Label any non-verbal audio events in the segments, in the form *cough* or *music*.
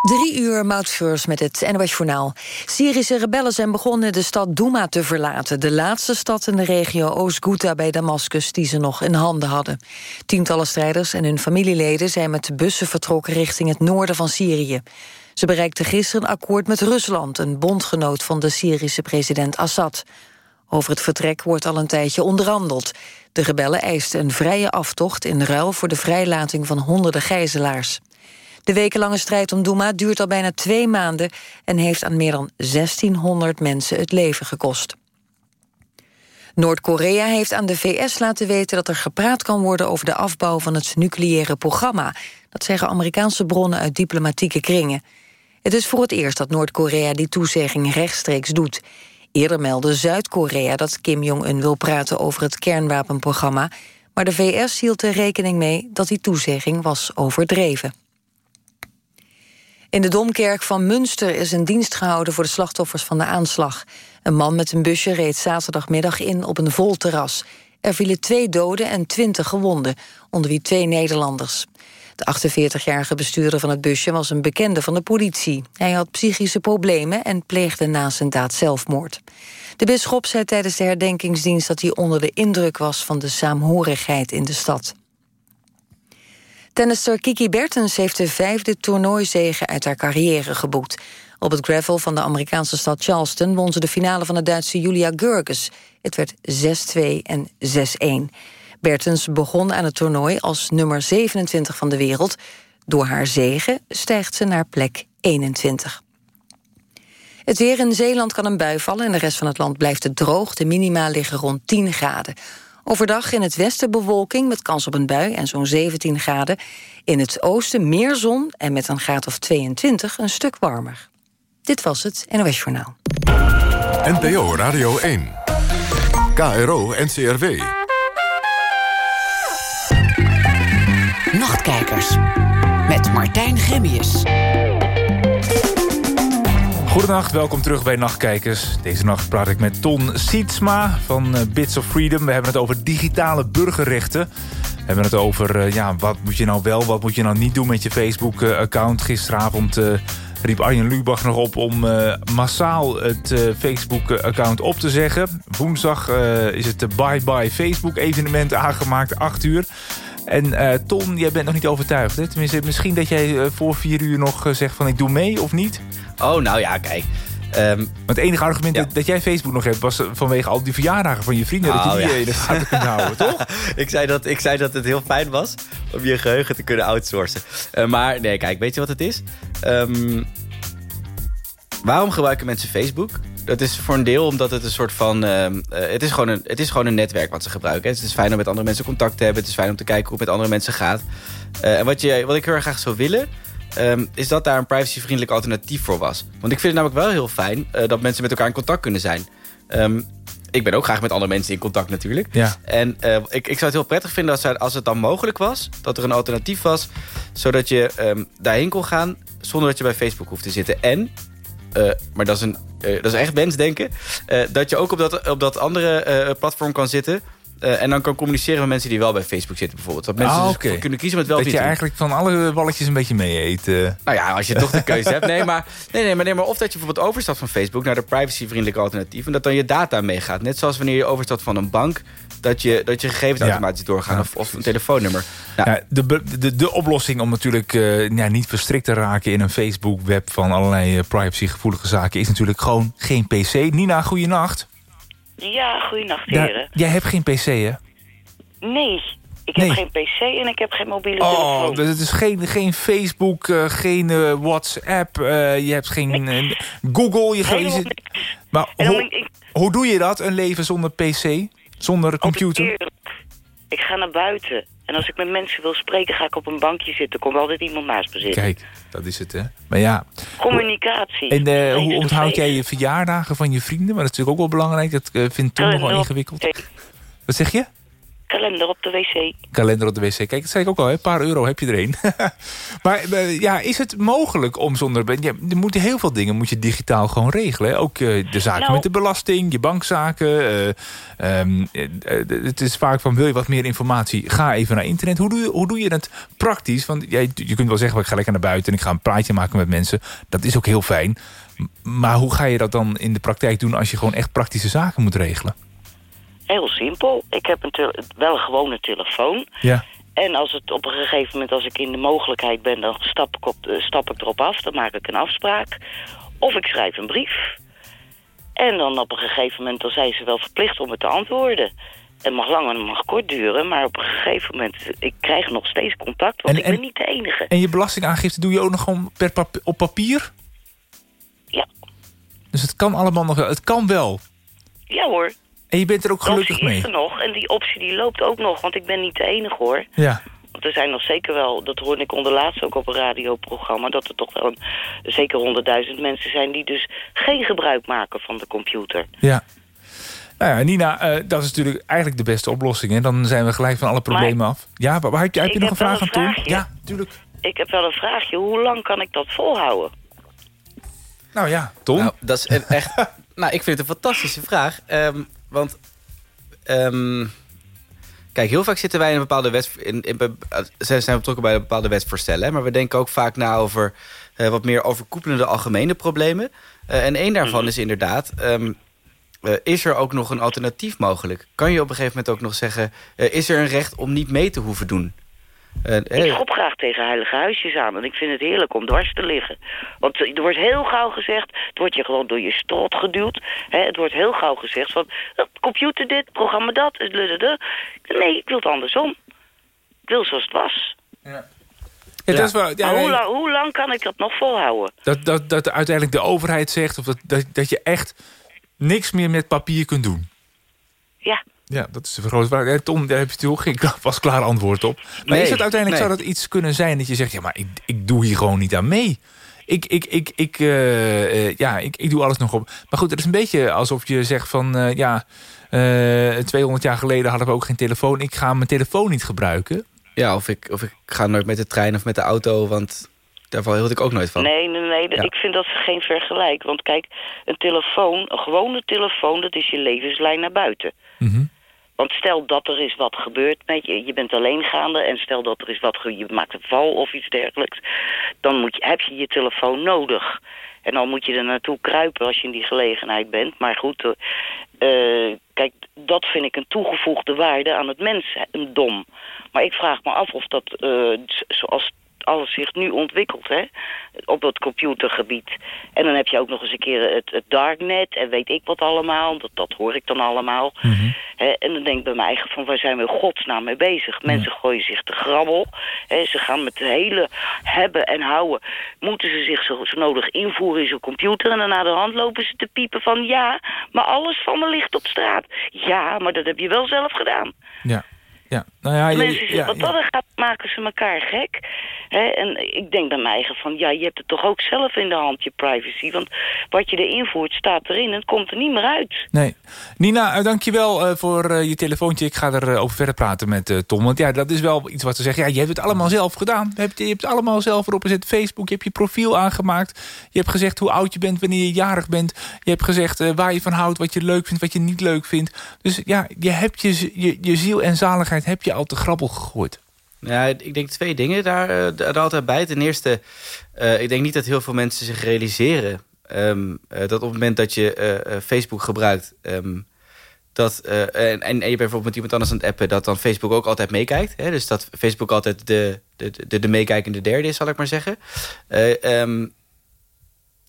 Drie uur Moutfeurs met het NOS Journaal. Syrische rebellen zijn begonnen de stad Douma te verlaten... de laatste stad in de regio Oost-Ghouta bij Damascus... die ze nog in handen hadden. Tientallen strijders en hun familieleden zijn met bussen vertrokken... richting het noorden van Syrië. Ze bereikten gisteren een akkoord met Rusland... een bondgenoot van de Syrische president Assad. Over het vertrek wordt al een tijdje onderhandeld. De rebellen eisten een vrije aftocht in ruil voor de vrijlating van honderden gijzelaars. De wekenlange strijd om Douma duurt al bijna twee maanden... en heeft aan meer dan 1600 mensen het leven gekost. Noord-Korea heeft aan de VS laten weten dat er gepraat kan worden over de afbouw van het nucleaire programma. Dat zeggen Amerikaanse bronnen uit diplomatieke kringen. Het is voor het eerst dat Noord-Korea die toezegging rechtstreeks doet. Eerder meldde Zuid-Korea dat Kim Jong-un wil praten over het kernwapenprogramma, maar de VS hield er rekening mee dat die toezegging was overdreven. In de Domkerk van Münster is een dienst gehouden voor de slachtoffers van de aanslag. Een man met een busje reed zaterdagmiddag in op een vol terras. Er vielen twee doden en twintig gewonden, onder wie twee Nederlanders. De 48-jarige bestuurder van het busje was een bekende van de politie. Hij had psychische problemen en pleegde na zijn daad zelfmoord. De bisschop zei tijdens de herdenkingsdienst dat hij onder de indruk was van de saamhorigheid in de stad. Tennister Kiki Bertens heeft de vijfde toernooizege uit haar carrière geboekt. Op het gravel van de Amerikaanse stad Charleston won ze de finale van de Duitse Julia Görges. Het werd 6-2 en 6-1. Bertens begon aan het toernooi als nummer 27 van de wereld. Door haar zege stijgt ze naar plek 21. Het weer in Zeeland kan een bui vallen en de rest van het land blijft het droog. De minima liggen rond 10 graden. Overdag in het westen bewolking met kans op een bui en zo'n 17 graden. In het oosten meer zon en met een graad of 22 een stuk warmer. Dit was het NOS Journaal. NPO Radio 1. KRO NCRW. Nachtkijkers. Met Martijn Gemmius. Goedenacht, welkom terug bij Nachtkijkers. Deze nacht praat ik met Ton Sietsma van eh, Bits of Freedom. We hebben het over digitale burgerrechten. We hebben het over uh, ja, wat moet je nou wel, wat moet je nou niet doen met je Facebook-account. Gisteravond uh, riep Arjen Lubach nog op om massaal het Facebook-account op te zeggen. Woensdag is het de Bye Bye Facebook-evenement aangemaakt, 8 uur. En Ton, jij bent nog niet overtuigd. Hè? Tenminste, misschien dat jij voor vier uur nog zegt van ik doe mee of niet? Oh, nou ja, kijk. Um, het enige argument ja. dat, jij Facebook nog hebt... was vanwege al die verjaardagen van je vrienden... Oh, dat je die ja. in de gaten kunt houden, *laughs* toch? ik, zei dat, ik zei dat het heel fijn was om je geheugen te kunnen outsourcen. Uh, maar nee, kijk, weet je wat het is? Um, waarom gebruiken mensen Facebook? Dat is voor een deel omdat het een soort van... Uh, het, is gewoon een, het is gewoon een netwerk wat ze gebruiken. Het is fijn om met andere mensen contact te hebben. Het is fijn om te kijken hoe het met andere mensen gaat. En wat, je, wat ik heel erg graag zou willen Um, is dat daar een privacyvriendelijk alternatief voor was. Want ik vind het namelijk wel heel fijn uh, dat mensen met elkaar in contact kunnen zijn. Um, ik ben ook graag met andere mensen in contact natuurlijk. Ja. En uh, ik, ik zou het heel prettig vinden als, als het dan mogelijk was... dat er een alternatief was, zodat je um, daarheen kon gaan... zonder dat je bij Facebook hoeft te zitten. En, uh, maar dat is, een, dat is echt wensdenken... dat je ook op dat, op dat andere platform kan zitten... Uh, en dan kan communiceren met mensen die wel bij Facebook zitten bijvoorbeeld. Dat mensen ah, dus kunnen kiezen met wel Dat je eigenlijk van alle balletjes een beetje mee eet. Uh. Nou ja, als je toch de keuze *laughs* hebt. Nee maar, nee, nee, maar, nee, maar of dat je bijvoorbeeld overstapt van Facebook... naar de privacyvriendelijke alternatief... en dat dan je data meegaat. Net zoals wanneer je overstapt van een bank... dat je, dat je gegevens ja. automatisch doorgaan ja. of, of, een telefoonnummer. Nou, ja, de, de, de oplossing om natuurlijk uh, ja, niet verstrikt te raken... in een Facebook-web van allerlei privacygevoelige zaken... is natuurlijk gewoon geen PC. Nina, goeienacht. Ja, goeienacht heren. Jij hebt geen pc, hè? Nee, ik nee. heb geen pc en ik heb geen mobiele oh, telefoon. Dus het is geen, geen Facebook, uh, geen uh, WhatsApp, uh, je hebt geen Google. Je Helemaal Maar hoe, ik... hoe doe je dat, een leven zonder pc? Zonder computer? Ik ga naar buiten. En als ik met mensen wil spreken, ga ik op een bankje zitten. Komt altijd iemand naast me zitten. Kijk, dat is het, hè? Maar ja... Communicatie. En uh, hoe onthoud jij je verjaardagen van je vrienden? Maar dat is natuurlijk ook wel belangrijk. Dat uh, vindt Tom nog wel ingewikkeld. Wat zeg je? Kalender op de wc. Kalender op de wc. Kijk, dat zei ik ook al, hè? een paar euro heb je er een. *laughs* maar eh, ja, is het mogelijk om zonder... Ja, er moeten heel veel dingen moet je digitaal gewoon regelen. Hè? Ook eh, de zaken Nou- met de belasting, je bankzaken. eh, ehm, eh, eh, het is vaak van, wil je wat meer informatie? Ga even naar internet. Hoe doe je, hoe doe je het praktisch? Want ja, je kunt wel zeggen, ik ga lekker naar buiten... en ik ga een praatje maken met mensen. Dat is ook heel fijn. Maar hoe ga je dat dan in de praktijk doen... als je gewoon echt praktische zaken moet regelen? Heel simpel. Ik heb een wel een gewone telefoon. Ja. En als het op een gegeven moment, als ik in de mogelijkheid ben... dan stap ik, op, eh, stap ik erop af, dan maak ik een afspraak. Of ik schrijf een brief. En dan op een gegeven moment, dan zijn ze wel verplicht om het te antwoorden. Het mag lang en het mag kort duren, maar op een gegeven moment... ik krijg nog steeds contact, want En- ik ben en- niet de enige. En je belastingaangifte doe je ook nog gewoon per pap- op papier? Ja, Dus het kan allemaal nog wel. Het kan wel. ja hoor. En je bent er ook optie gelukkig mee. is er nog en die optie die loopt ook nog, want ik ben niet de enige hoor. Ja. Want er zijn nog zeker wel, dat hoorde ik onderlaatst ook op een radioprogramma... dat er toch wel een, zeker honderdduizend mensen zijn... die dus geen gebruik maken van de computer. ja. Nou ja, Nina, eh, dat is natuurlijk eigenlijk de beste oplossing. Hè? Dan zijn we gelijk van alle problemen af. Ja, waar, waar heb je, heb je Ik nog een heb vraag aan, Tom? Ja, tuurlijk. Ik heb wel een vraagje, hoe lang kan ik dat volhouden? Nou ja, Tom. Nou, dat is een echt. *laughs* nou, ik vind het een fantastische vraag. Ehm, want. ehm, kijk, heel vaak zitten wij in een bepaalde wet. In, eh, zijn zijn we betrokken bij een bepaalde wetsvoorstellen. hè, Maar we denken ook vaak na over eh, wat meer overkoepelende algemene problemen. Eh, en één daarvan is inderdaad. ehm, eh, is er ook nog een alternatief mogelijk? Kan je op een gegeven moment ook nog zeggen... is er een recht om niet mee te hoeven doen? Eh, Ik schop graag tegen heilige huisjes aan. En ik vind het heerlijk om dwars te liggen. Want er wordt heel gauw gezegd... het wordt je gewoon door je strot geduwd. Hè, het wordt heel gauw gezegd van... computer dit, programma dat. bludede. Nee, ik wil het andersom. Ik wil zoals het was. ja, dat, is wel, ja, maar hoe lang, hoe lang kan ik dat nog volhouden? dat, dat, dat uiteindelijk de overheid zegt... Of dat, dat, dat je echt niks meer met papier kunt doen. Ja. Ja, dat is de grote vraag. Ja, Tom, daar heb je natuurlijk ook geen vast klaar antwoord op. Maar Nee, is het uiteindelijk, nee. zou dat iets kunnen zijn dat je zegt... ja, maar ik, ik doe hier gewoon niet aan mee. Ik, ik, ik, ik, eh, eh, ja, ik, ik doe alles nog op. Maar goed, het is een beetje alsof je zegt van... eh, ja, eh 200 jaar geleden hadden we ook geen telefoon. Ik ga mijn telefoon niet gebruiken. ja, of ik, of ik ga nooit met de trein of met de auto... want daarvan hield ik ook nooit van. Nee, nee, nee. Ja. Ik vind dat geen vergelijk. Want kijk, een telefoon, een gewone telefoon... dat is je levenslijn naar buiten. Mhm. Want stel dat er is wat gebeurt met je, je bent alleengaande... en stel dat er is wat, ge- je maakt een val of iets dergelijks... dan moet je, heb je je telefoon nodig. En dan moet je er naartoe kruipen als je in die gelegenheid bent. Maar goed, eh, eh, kijk, dat vind ik een toegevoegde waarde aan het mensdom. Maar ik vraag me af of dat, z- zoals alles zich nu ontwikkelt, hè, op het computergebied. En dan heb je ook nog eens een keer het, het darknet en weet ik wat allemaal. Dat, dat hoor ik dan allemaal. Hè, en dan denk ik bij mij eigen van, waar zijn we godsnaam mee bezig? Mensen gooien zich te grabbel. Hè, ze gaan met het hele hebben en houden. Moeten ze zich zo, zo nodig invoeren in zo'n computer. En dan na de hand lopen ze te piepen van... ja, maar alles van me ligt op straat. Ja, maar dat heb je wel zelf gedaan. Ja. Ja. Nou ja, Mensen, ja, wat dat er gaat, maken ze elkaar gek. Hè? En ik denk bij mij eigen van, ja, je hebt het toch ook zelf in de hand, je privacy. Want wat je erin voert, staat erin en het komt er niet meer uit. Nee. Nina, uh, dankjewel uh, voor uh, je telefoontje. Ik ga erover over verder praten met Tom. Want ja, dat is wel iets wat ze zeggen. Ja, je hebt het allemaal zelf gedaan. Je hebt, je hebt het allemaal zelf erop gezet. Facebook, je hebt je profiel aangemaakt. Je hebt gezegd hoe oud je bent, wanneer je jarig bent. Je hebt gezegd waar je van houdt, wat je leuk vindt, wat je niet leuk vindt. Dus ja, je hebt je, je, je ziel en zaligheid heb je al te grabbel gegooid. Ja, ik denk twee dingen daar, uh, daar altijd bij. Ten eerste, uh, ik denk niet dat heel veel mensen zich realiseren... Um, uh, dat op het moment dat je Facebook gebruikt... Um, dat, en, en je bijvoorbeeld met iemand anders aan het appen... dat dan Facebook ook altijd meekijkt. Hè? Dus dat Facebook altijd de, de, de, de meekijkende derde is, zal ik maar zeggen. Um,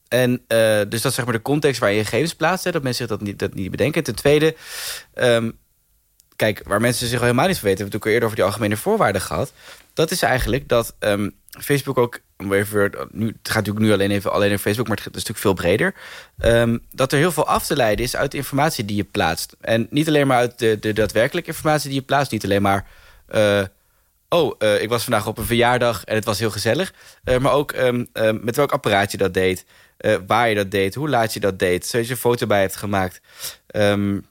en dus dat is zeg maar de context waar je gegevens plaatst. Dat mensen zich dat niet, dat niet bedenken. Ten tweede... Um, kijk, waar mensen zich al helemaal niet van weten... hebben we het ook eerder over die algemene voorwaarden gehad. Dat is eigenlijk dat um, Facebook ook... Even, nu, het gaat natuurlijk nu alleen even alleen over Facebook... maar het is natuurlijk veel breder. Um, dat er heel veel af te leiden is uit de informatie die je plaatst. En niet alleen maar uit de, de daadwerkelijke informatie die je plaatst. Niet alleen maar... Uh, oh, uh, ik was vandaag op een verjaardag en het was heel gezellig. Uh, maar ook um, met welk apparaat je dat deed. waar je dat deed, hoe laat je dat deed. Zodat je een foto bij hebt gemaakt... Um,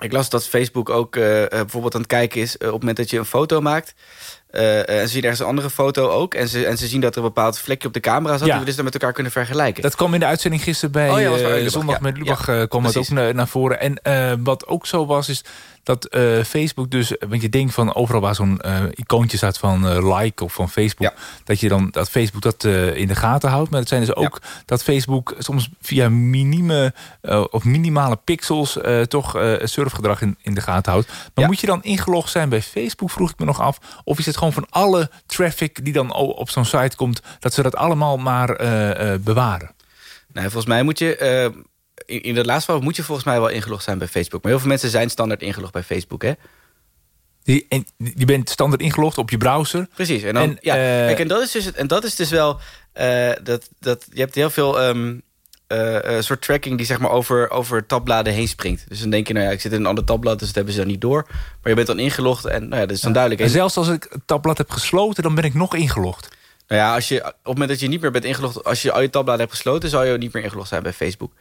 Ik las dat Facebook ook uh, bijvoorbeeld aan het kijken is... Uh, op het moment dat je een foto maakt... en ze zien ergens een andere foto ook... en ze, en ze zien dat er een bepaald vlekje op de camera zat... Ja. die we dus dan met elkaar kunnen vergelijken. Dat kwam in de uitzending gisteren bij Oh ja, eh, Lubach, Zondag ja. met Lubach Ja, eh, het ook naar, naar voren. En eh, wat ook zo was, is dat eh, Facebook dus... Want je denkt van overal waar zo'n eh, icoontje staat van eh, like of van Facebook... Dat je dan dat Facebook dat eh, in de gaten houdt. Maar het zijn dus ook dat Facebook soms via minime eh, of minimale pixels... eh, toch eh, surfgedrag in, in de gaten houdt. Maar moet je dan ingelogd zijn bij Facebook, vroeg ik me nog af. Of is het gewoon van alle traffic die dan op zo'n site komt... dat ze dat allemaal maar eh, eh, bewaren? Nee, volgens mij moet je... eh, in, in dat laatste geval moet je volgens mij wel ingelogd zijn bij Facebook. Maar heel veel mensen zijn standaard ingelogd bij Facebook, hè? Die, en, je bent standaard ingelogd op je browser. Precies. En, dan, En, ja, kijk, en dat is dus, het, en dat is dus wel... dat, dat, je hebt heel veel ehm, eh, eh, soort tracking die zeg maar over, over tabbladen heen springt. Dus dan denk je, nou ja, ik zit in een ander tabblad... dus dat hebben ze dan niet door. Maar je bent dan ingelogd en nou ja, dat is dan duidelijk. En zelfs als ik het tabblad heb gesloten, dan ben ik nog ingelogd. nou ja, als je, op het moment dat je niet meer bent ingelogd... als je al je tabbladen hebt gesloten... zou je niet meer ingelogd zijn bij Facebook.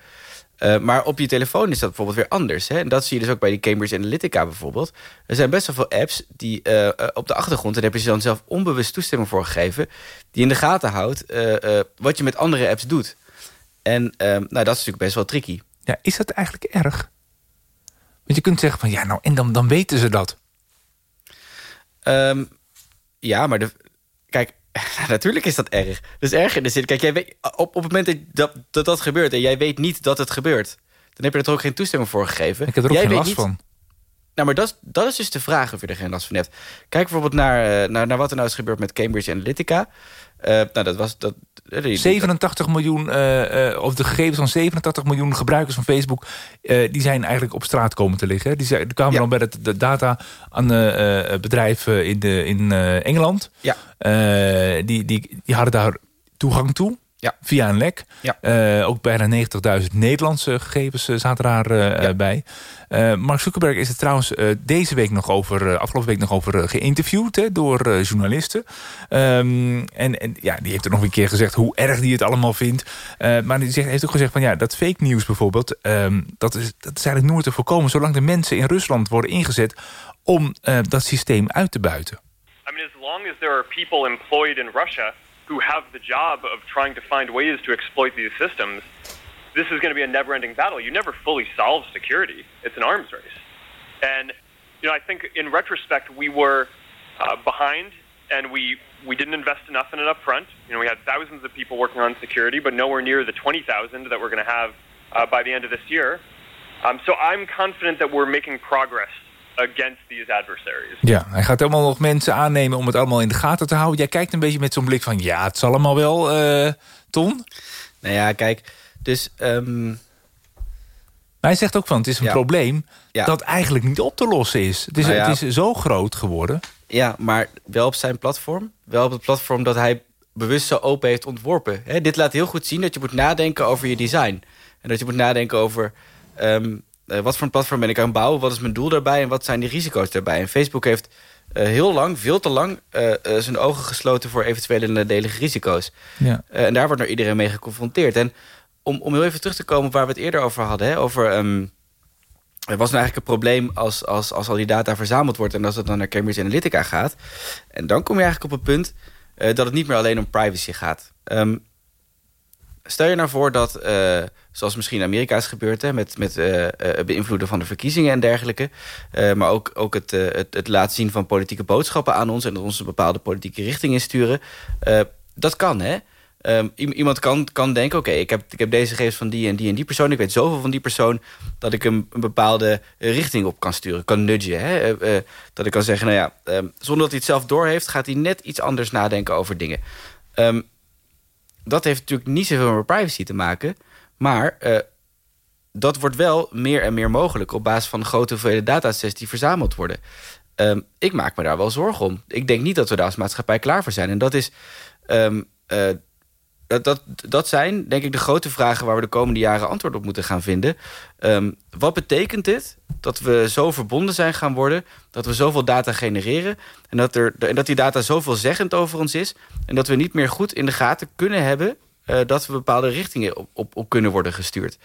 Eh, maar op je telefoon is dat bijvoorbeeld weer anders. Hè? En dat zie je dus ook bij die Cambridge Analytica bijvoorbeeld. Er zijn best wel veel apps die op de achtergrond... en daar heb je dan zelf onbewust toestemming voor gegeven... die in de gaten houdt wat je met andere apps doet. En eh, nou, dat is natuurlijk best wel tricky. Ja, is dat eigenlijk erg? Want je kunt zeggen van, ja, nou, en dan, dan weten ze dat. Ehm, ja, maar de, kijk, *laughs* natuurlijk is dat erg. Is erg in de zin. Kijk, jij weet, op, op het moment dat dat, dat gebeurt en jij weet niet dat het gebeurt, dan heb je er toch ook geen toestemming voor gegeven. Ik heb er ook jij geen last niet, van. Nou, maar dat, is- dat is dus de vraag of je er geen last van hebt. Kijk bijvoorbeeld naar, eh, naar, naar wat er nou is gebeurd met Cambridge Analytica. Eh, nou, dat was... Dat, eh, die- 87 miljoen, eh, eh, of de gegevens van 87 miljoen gebruikers van Facebook... die zijn eigenlijk op straat komen te liggen. Die, zijn, die kwamen Ja. dan bij het de data aan bedrijf eh, in, de, in Engeland. Ja. Die, die, die hadden daar toegang toe. Ja. Via een lek. Ja. Eh, ook bijna 90.000 Nederlandse gegevens eh, zaten daar eh, Ja. bij. Eh, Mark Zuckerberg is er trouwens eh, deze week nog over, afgelopen week nog over geïnterviewd hè, door eh, journalisten. Ehm, en, en ja, die heeft er nog een keer gezegd hoe erg die het allemaal vindt. Eh, maar die zegt, heeft ook gezegd van ja, dat fake news bijvoorbeeld, ehm, dat, is, dat is eigenlijk nooit te voorkomen zolang de mensen in Rusland worden ingezet om eh, dat systeem uit te buiten. I mean, as long as there are people employed in Russia who have the job of trying to find ways to exploit these systems, this is going to be a never ending battle. You never fully solve security, it's an arms race. And, you know, I think in retrospect, we were uh, behind and we, we didn't invest enough in it up front. You know, we had thousands of people working on security, but nowhere near the 20,000 that we're going to have uh, by the end of this year. Um, so I'm confident that we're making progress against these adversaries. Ja, hij gaat helemaal nog mensen aannemen om het allemaal in de gaten te houden. Jij kijkt een beetje met zo'n blik van ja, het zal allemaal wel, eh Ton. Nou ja, kijk, dus... ehm, Maar hij zegt ook van het is een Ja. probleem Ja. dat eigenlijk niet op te lossen is. Het is, Nou ja. het is zo groot geworden. Ja, maar wel op zijn platform. Wel op het platform dat hij bewust zo open heeft ontworpen. Hè, dit laat heel goed zien dat je moet nadenken over je design. En dat je moet nadenken over... ehm, eh, wat voor een platform ben ik aan het bouwen? Wat is mijn doel daarbij? En wat zijn die risico's daarbij? En Facebook heeft eh, heel lang, veel te lang... eh, zijn ogen gesloten voor eventuele nadelige risico's. Ja. En daar wordt nou iedereen mee geconfronteerd. En om, om heel even terug te komen op waar we het eerder over hadden... Hè, over... ehm, er was nou eigenlijk een probleem als, als, als al die data verzameld wordt... en als het dan naar Cambridge Analytica gaat. En dan kom je eigenlijk op het punt dat het niet meer alleen om privacy gaat. Ehm, stel je nou voor dat, zoals misschien in Amerika is gebeurd... Hè, met, met eh, eh, beïnvloeden van de verkiezingen en dergelijke... eh, maar ook, ook het, het, het laten zien van politieke boodschappen aan ons... en ons een bepaalde politieke richting insturen. Dat kan, hè? Ehm, iemand kan, kan denken, oké, ik, heb, ik heb deze gegevens van die en die en die persoon. Ik weet zoveel van die persoon dat ik hem een bepaalde richting op kan sturen. Kan nudgen. Hè? Dat ik kan zeggen, nou ja, ehm, zonder dat hij het zelf doorheeft... gaat hij net iets anders nadenken over dingen. Ehm, dat heeft natuurlijk niet zoveel met privacy te maken. Maar eh, dat wordt wel meer en meer mogelijk... op basis van grote hoeveelheden datasets die verzameld worden. Ehm, ik maak me daar wel zorgen om. Ik denk niet dat we daar als maatschappij klaar voor zijn. En dat is... ehm, eh, dat, dat, dat zijn, denk ik, de grote vragen... waar we de komende jaren antwoord op moeten gaan vinden. Ehm, wat betekent dit? Dat we zo verbonden zijn gaan worden... dat we zoveel data genereren... en dat, er, en dat die data zoveel zeggend over ons is... en dat we niet meer goed in de gaten kunnen hebben... eh, dat we bepaalde richtingen op, op, op kunnen worden gestuurd.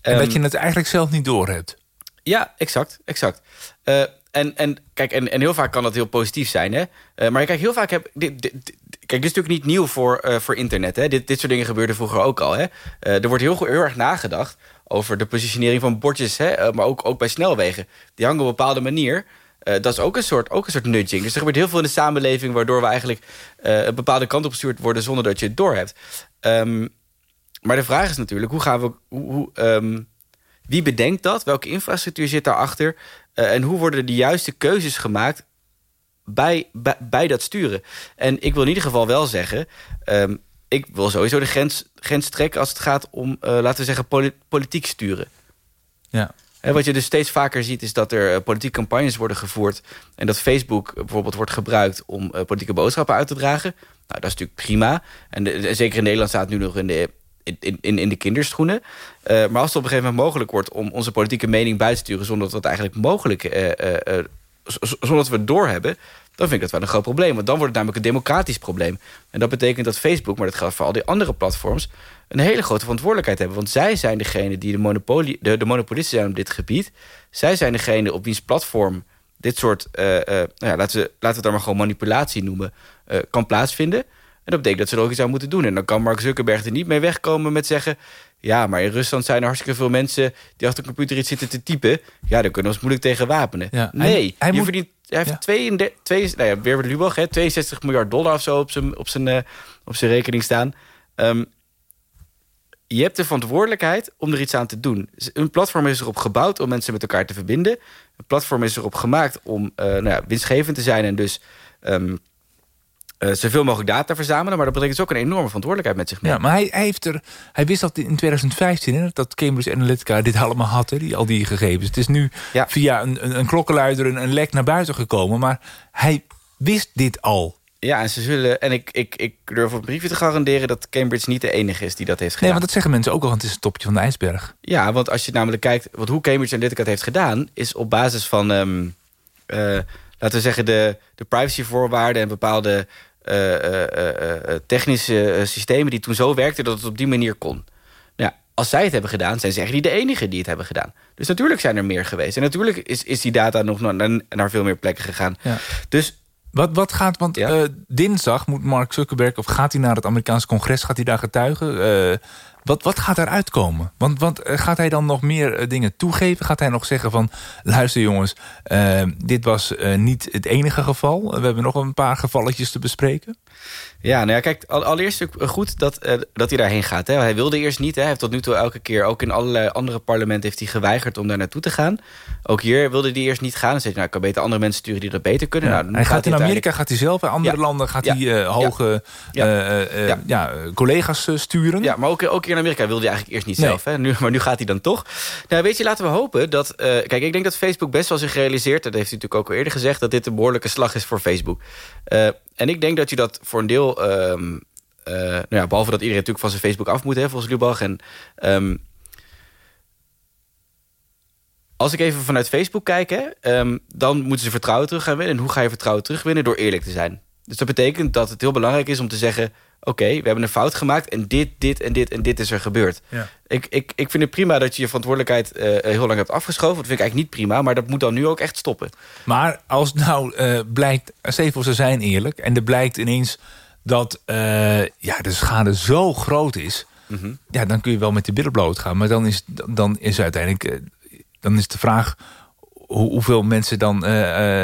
En Ehm, dat je het eigenlijk zelf niet doorhebt. Ja, exact. exact. Uh, en, en, kijk, en, en heel vaak kan dat heel positief zijn. Hè? Uh, maar kijk, heel vaak heb... Dit, dit, dit, kijk, dit is natuurlijk niet nieuw voor, uh, voor internet. Hè? Dit, dit soort dingen gebeurden vroeger ook al. Hè? er wordt heel, heel erg nagedacht over de positionering van bordjes. Hè? maar ook, ook bij snelwegen. Die hangen op een bepaalde manier... Uh, dat is ook een, soort, ook een soort nudging. Dus er gebeurt heel veel in de samenleving... waardoor we eigenlijk uh, een bepaalde kant op gestuurd worden... zonder dat je het doorhebt. Um, maar de vraag is natuurlijk, hoe gaan we... Hoe, hoe, um, wie bedenkt dat? Welke infrastructuur zit daarachter? Uh, en hoe worden de juiste keuzes gemaakt bij, bij, dat sturen? En ik wil in ieder geval wel zeggen... Um, ik wil sowieso de grens, grens trekken als het gaat om, laten we zeggen, politiek sturen. Ja. En wat je dus steeds vaker ziet is dat er uh, politieke campagnes worden gevoerd... en dat Facebook bijvoorbeeld wordt gebruikt om uh, politieke boodschappen uit te dragen. Nou, dat is natuurlijk prima. En zeker in Nederland staat nu nog in de, in, in, in de kinderschoenen. Uh, maar als het op een gegeven moment mogelijk wordt... om onze politieke mening bij te sturen... zonder dat het eigenlijk mogelijk... zonder dat we het doorhebben dan vind ik dat wel een groot probleem. Want dan wordt het namelijk een democratisch probleem. En dat betekent dat Facebook, maar dat geldt voor al die andere platforms... een hele grote verantwoordelijkheid hebben. Want zij zijn degene die de, monopolie, de, de monopolisten zijn op dit gebied. Zij zijn degene op wiens platform dit soort... Uh, uh, nou ja, laten, we, laten we het dan maar gewoon manipulatie noemen... Uh, kan plaatsvinden. En dat betekent dat ze er ook iets aan moeten doen. En dan kan Mark Zuckerberg er niet mee wegkomen met zeggen... Ja, maar in Rusland zijn er hartstikke veel mensen... die achter de computer iets zitten te typen. Ja, daar kunnen we ons moeilijk tegen wapenen. Ja, nee, hij, hij je moet... verdient hij heeft ja. 32, 2, nou ja, weer Lubach, hè, 62 miljard dollar of zo op zijn, op zijn, op zijn rekening staan. Um, je hebt de verantwoordelijkheid om er iets aan te doen. Een platform is erop gebouwd om mensen met elkaar te verbinden. Een platform is erop gemaakt om uh, nou ja, winstgevend te zijn... en dus um, uh, zoveel mogelijk data verzamelen. Maar dat brengt dus ook een enorme verantwoordelijkheid met zich mee. Ja, maar hij, hij, heeft er, hij wist dat in 2015 hè, dat Cambridge Analytica dit allemaal had. Hè, die, al die gegevens. Het is nu ja. via een, een, een klokkenluider een, een lek naar buiten gekomen. Maar hij wist dit al. Ja, en ze zullen. En ik, ik, ik durf op briefje te garanderen dat Cambridge niet de enige is die dat heeft gedaan. Nee, want dat zeggen mensen ook al, want het is het topje van de ijsberg. Ja, want als je namelijk kijkt, wat hoe Cambridge Analytica het heeft gedaan, is op basis van, um, uh, laten we zeggen, de, de privacyvoorwaarden en bepaalde uh, uh, technische systemen die toen zo werkten dat het op die manier kon. Nou, als zij het hebben gedaan, zijn ze echt niet de enige die het hebben gedaan. Dus natuurlijk zijn er meer geweest. En natuurlijk is, is die data nog naar, naar veel meer plekken gegaan. Ja. Dus wat, wat gaat, want ja. uh, dinsdag moet Mark Zuckerberg... of gaat hij naar het Amerikaanse congres, gaat hij daar getuigen? Uh, wat, wat gaat eruit komen? Want, want uh, gaat hij dan nog meer dingen toegeven? Gaat hij nog zeggen van... luister jongens, dit was niet het enige geval. We hebben nog een paar gevalletjes te bespreken. Ja, nou ja, kijk, allereerst goed dat, uh, dat hij daarheen gaat. Hè. Hij wilde eerst niet. Hè. Hij heeft tot nu toe elke keer, ook in allerlei andere parlementen... heeft hij geweigerd om daar naartoe te gaan. Ook hier wilde hij eerst niet gaan. Dan zei hij, nou, ik kan beter andere mensen sturen die dat beter kunnen. Ja, nou, hij gaat in Amerika, gaat hij zelf. In andere ja. landen gaat hij uh, hoge uh, ja. collega's sturen. Ja, maar ook, ook in Amerika wilde hij eigenlijk eerst niet nee. zelf. Hè. Nu, maar nu gaat hij dan toch. Nou, weet je, laten we hopen dat... kijk, ik denk dat Facebook best wel zich realiseert... dat heeft hij natuurlijk ook al eerder gezegd... dat dit een behoorlijke slag is voor Facebook. En ik denk dat je dat voor een deel Um, uh, nou ja, behalve dat iedereen natuurlijk van zijn Facebook af moet, hè, volgens Lubach. En, um, als ik even vanuit Facebook kijk, hè, um, dan moeten ze vertrouwen terug gaan winnen. En hoe ga je vertrouwen terugwinnen? Door eerlijk te zijn. Dus dat betekent dat het heel belangrijk is om te zeggen... oké, okay, we hebben een fout gemaakt en dit, dit en dit en dit is er gebeurd. Ja. Ik, ik, ik vind het prima dat je je verantwoordelijkheid uh, heel lang hebt afgeschoven. Dat vind ik eigenlijk niet prima, maar dat moet dan nu ook echt stoppen. Maar als nou uh, blijkt, Steven, ze zijn eerlijk... en er blijkt ineens dat uh, ja, de schade zo groot is... Mm -hmm. ja, dan kun je wel met de billen bloot gaan. Maar dan is, dan is uiteindelijk dan is de vraag hoe, hoeveel mensen dan... Uh,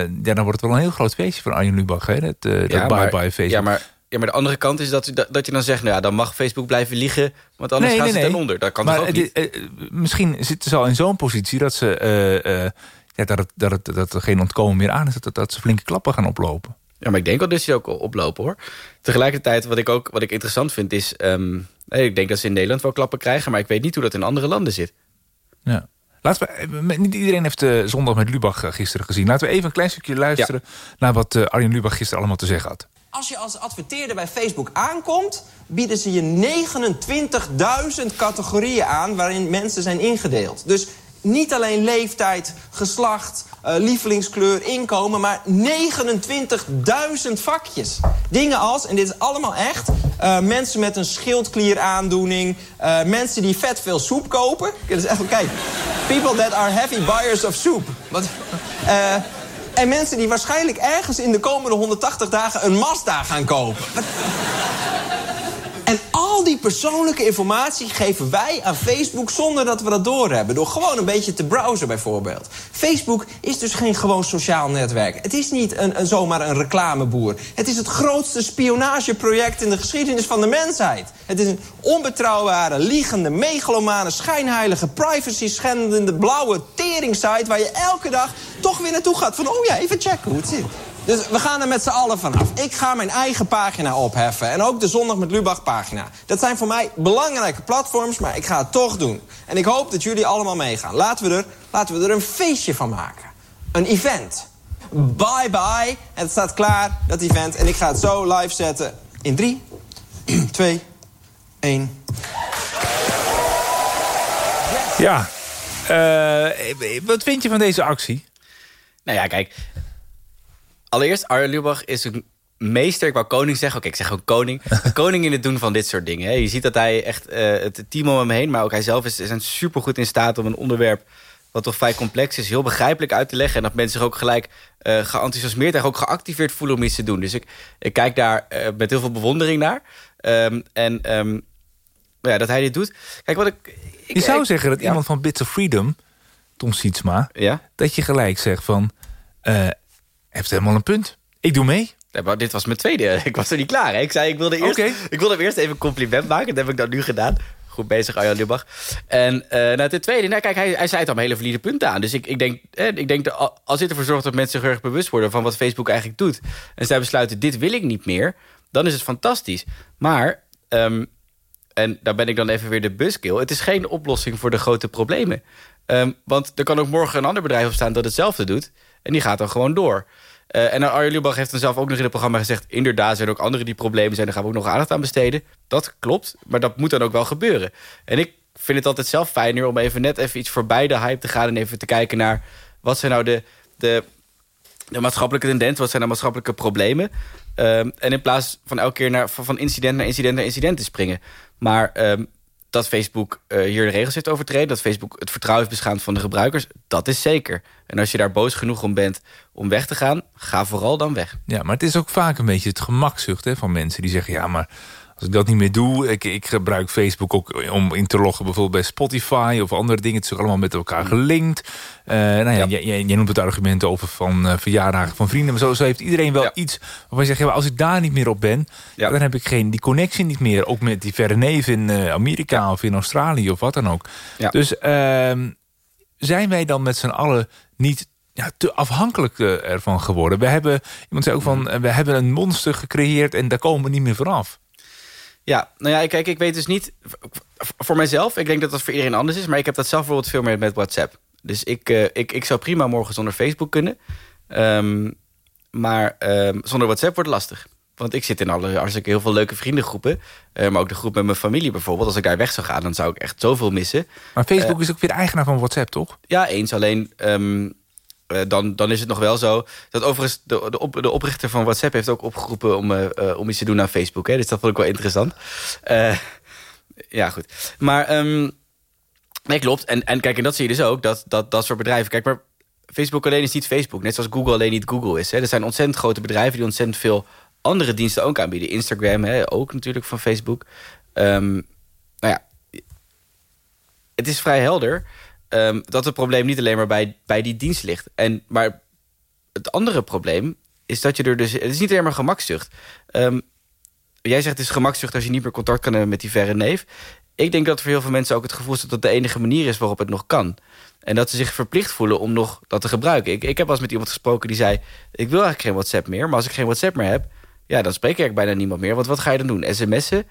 ja, dan wordt het wel een heel groot feestje van Arjen Lubach. Hè? Dat, ja, bye-bye Facebook. Ja, maar ja, maar de andere kant is dat, dat, dat je dan zegt... nou ja, dan mag Facebook blijven liegen, want anders nee, gaan nee, ze ten onder. Dat kan maar toch ook niet? Uh, misschien zitten ze al in zo'n positie dat, ze, uh, ja, dat, het, dat, het, dat er geen ontkomen meer aan is... Dat, dat ze flinke klappen gaan oplopen. Ja, maar ik denk wel dat ze ook oplopen, hoor. Tegelijkertijd, wat ik ook wat ik interessant vind, is... Um, ik denk dat ze in Nederland wel klappen krijgen... maar ik weet niet hoe dat in andere landen zit. Ja. Laten we, niet iedereen heeft uh, zondag met Lubach uh, gisteren gezien. Laten we even een klein stukje luisteren... Ja. naar wat uh, Arjen Lubach gisteren allemaal te zeggen had. Als je als adverteerder bij Facebook aankomt... bieden ze je 29.000 categorieën aan waarin mensen zijn ingedeeld. Dus niet alleen leeftijd, geslacht, uh, lievelingskleur, inkomen... maar 29.000 vakjes. Dingen als, en dit is allemaal echt... Uh, mensen met een schildklieraandoening... Uh, mensen die vet veel soep kopen. Dat is echt, kijk, People that are heavy buyers of soup. Wat, eh, en mensen die waarschijnlijk ergens in de komende 180 dagen een Mazda gaan kopen. En al die persoonlijke informatie geven wij aan Facebook zonder dat we dat doorhebben. Door gewoon een beetje te browsen bijvoorbeeld. Facebook is dus geen gewoon sociaal netwerk. Het is niet een, een, zomaar een reclameboer. Het is het grootste spionageproject in de geschiedenis van de mensheid. Het is een onbetrouwbare, liegende, megalomane, schijnheilige, privacy-schendende, blauwe tering-site... waar je elke dag toch weer naartoe gaat van... oh ja, even checken hoe het zit. Dus we gaan er met z'n allen vanaf. Ik ga mijn eigen pagina opheffen. En ook de Zondag met Lubach pagina. Dat zijn voor mij belangrijke platforms, maar ik ga het toch doen. En ik hoop dat jullie allemaal meegaan. Laten we er, laten we er een feestje van maken. Een event. Bye bye. Het staat klaar, dat event. En ik ga het zo live zetten. In 3, 2, 1. Ja. Eh, wat vind je van deze actie? Nou ja, kijk. Allereerst, Arjen Lubach is een meester. Ik wou koning zeggen. Oké, ik zeg gewoon koning. *laughs* koning in het doen van dit soort dingen. Hè. Je ziet dat hij echt eh, het team om hem heen... maar ook hij zelf is, zijn supergoed in staat om een onderwerp... wat toch vrij complex is, heel begrijpelijk uit te leggen... en dat mensen zich ook gelijk eh geenthousiasmeerd en ook geactiveerd voelen om iets te doen. Dus ik, ik kijk daar eh, met heel veel bewondering naar. Ehm, en nou ja, dat hij dit doet. Kijk, wat ik... ik Je zou ik- zeggen dat ja. iemand van Bits of Freedom, Tom Sietsma... Ja? dat je gelijk zegt van... heeft helemaal een punt. Ik doe mee. Maar dit was mijn tweede. *laughs* Ik was er niet klaar. Hè? Ik zei, ik wilde, eerst, ik wilde hem eerst even een compliment maken. Dat heb ik dan nu gedaan. Goed bezig, Arjan Lubach. En eh nou, ten tweede, nou, kijk, hij, hij zei het allemaal hele valide punten aan. Dus ik, ik denk, eh, ik denk al- als dit ervoor zorgt dat mensen zich erg bewust worden... van wat Facebook eigenlijk doet... en zij besluiten, dit wil ik niet meer... dan is het fantastisch. Maar, ehm, en daar ben ik dan even weer de buskill... het is geen oplossing voor de grote problemen. Ehm, want er kan ook morgen een ander bedrijf opstaan dat hetzelfde doet... en die gaat dan gewoon door... Eh, en Arjen Lubach heeft dan zelf ook nog in het programma gezegd... inderdaad zijn er ook anderen die problemen zijn... daar gaan we ook nog aandacht aan besteden. Dat klopt, maar dat moet dan ook wel gebeuren. En ik vind het altijd zelf fijner om even net even iets voorbij de hype te gaan... en even te kijken naar wat zijn nou de, de, de maatschappelijke tendens... wat zijn nou maatschappelijke problemen... Ehm, en in plaats van elke keer naar, van, van incident naar incident naar incident te springen. Maar ehm, dat Facebook eh, hier de regels heeft overtreden... dat Facebook het vertrouwen heeft beschaamd van de gebruikers... dat is zeker. En als je daar boos genoeg om bent om weg te gaan... ga vooral dan weg. Ja, maar het is ook vaak een beetje het gemakzucht hè, van mensen die zeggen... ja, maar als ik dat niet meer doe... Ik, ik gebruik Facebook ook om in te loggen bijvoorbeeld bij Spotify... of andere dingen. Het is ook allemaal met elkaar gelinkt. Eh nou ja, Jij, noemt het argument over van eh, verjaardagen van vrienden. Maar zo, zo heeft iedereen wel iets waarvan je zegt... Ja, maar als ik daar niet meer op ben, dan heb ik geen, die connectie niet meer. Ook met die verre neef in eh, Amerika of in Australië of wat dan ook. Dus ehm, zijn wij dan met z'n allen niet ja, te afhankelijk ervan geworden? We hebben, iemand zei ook van, eh, we hebben een monster gecreëerd en daar komen we niet meer vanaf. Ja, nou ja, kijk, ik weet dus niet... Voor mijzelf, ik denk dat dat voor iedereen anders is... maar ik heb dat zelf bijvoorbeeld veel meer met WhatsApp. Dus ik, eh, ik, ik zou prima morgen zonder Facebook kunnen. Ehm, maar ehm, zonder WhatsApp wordt het lastig. Want ik zit in alle hartstikke heel veel leuke vriendengroepen. eh, maar ook de groep met mijn familie bijvoorbeeld. Als ik daar weg zou gaan, dan zou ik echt zoveel missen. Maar Facebook is ook weer eigenaar van WhatsApp, toch? Ja, eens. Alleen ehm, eh, dan, dan is het nog wel zo... dat overigens de, de, op, de oprichter van WhatsApp heeft ook opgeroepen... om, eh, eh, om iets te doen aan Facebook. Hè? Dus dat vond ik wel interessant. Eh, ja, goed. Maar ehm, nee, klopt. En, en kijk, en dat zie je dus ook, dat, dat dat soort bedrijven... Kijk, maar Facebook alleen is niet Facebook. Net zoals Google alleen niet Google is. Hè? Er zijn ontzettend grote bedrijven die ontzettend veel andere diensten ook aanbieden. Instagram hè? ook natuurlijk van Facebook. Ehm, nou ja, het is vrij helder ehm, dat het probleem niet alleen maar bij, bij die dienst ligt. En, maar het andere probleem is dat je er dus... Het is niet alleen maar gemakzucht. Ehm, jij zegt het is gemakzucht als je niet meer contact kan hebben met die verre neef. Ik denk dat voor heel veel mensen ook het gevoel is dat dat de enige manier is waarop het nog kan. En dat ze zich verplicht voelen om nog dat te gebruiken. Ik, ik heb wel eens met iemand gesproken die zei... ik wil eigenlijk geen WhatsApp meer, maar als ik geen WhatsApp meer heb... ja, dan spreek ik eigenlijk bijna niemand meer. Want wat ga je dan doen? SMS'en?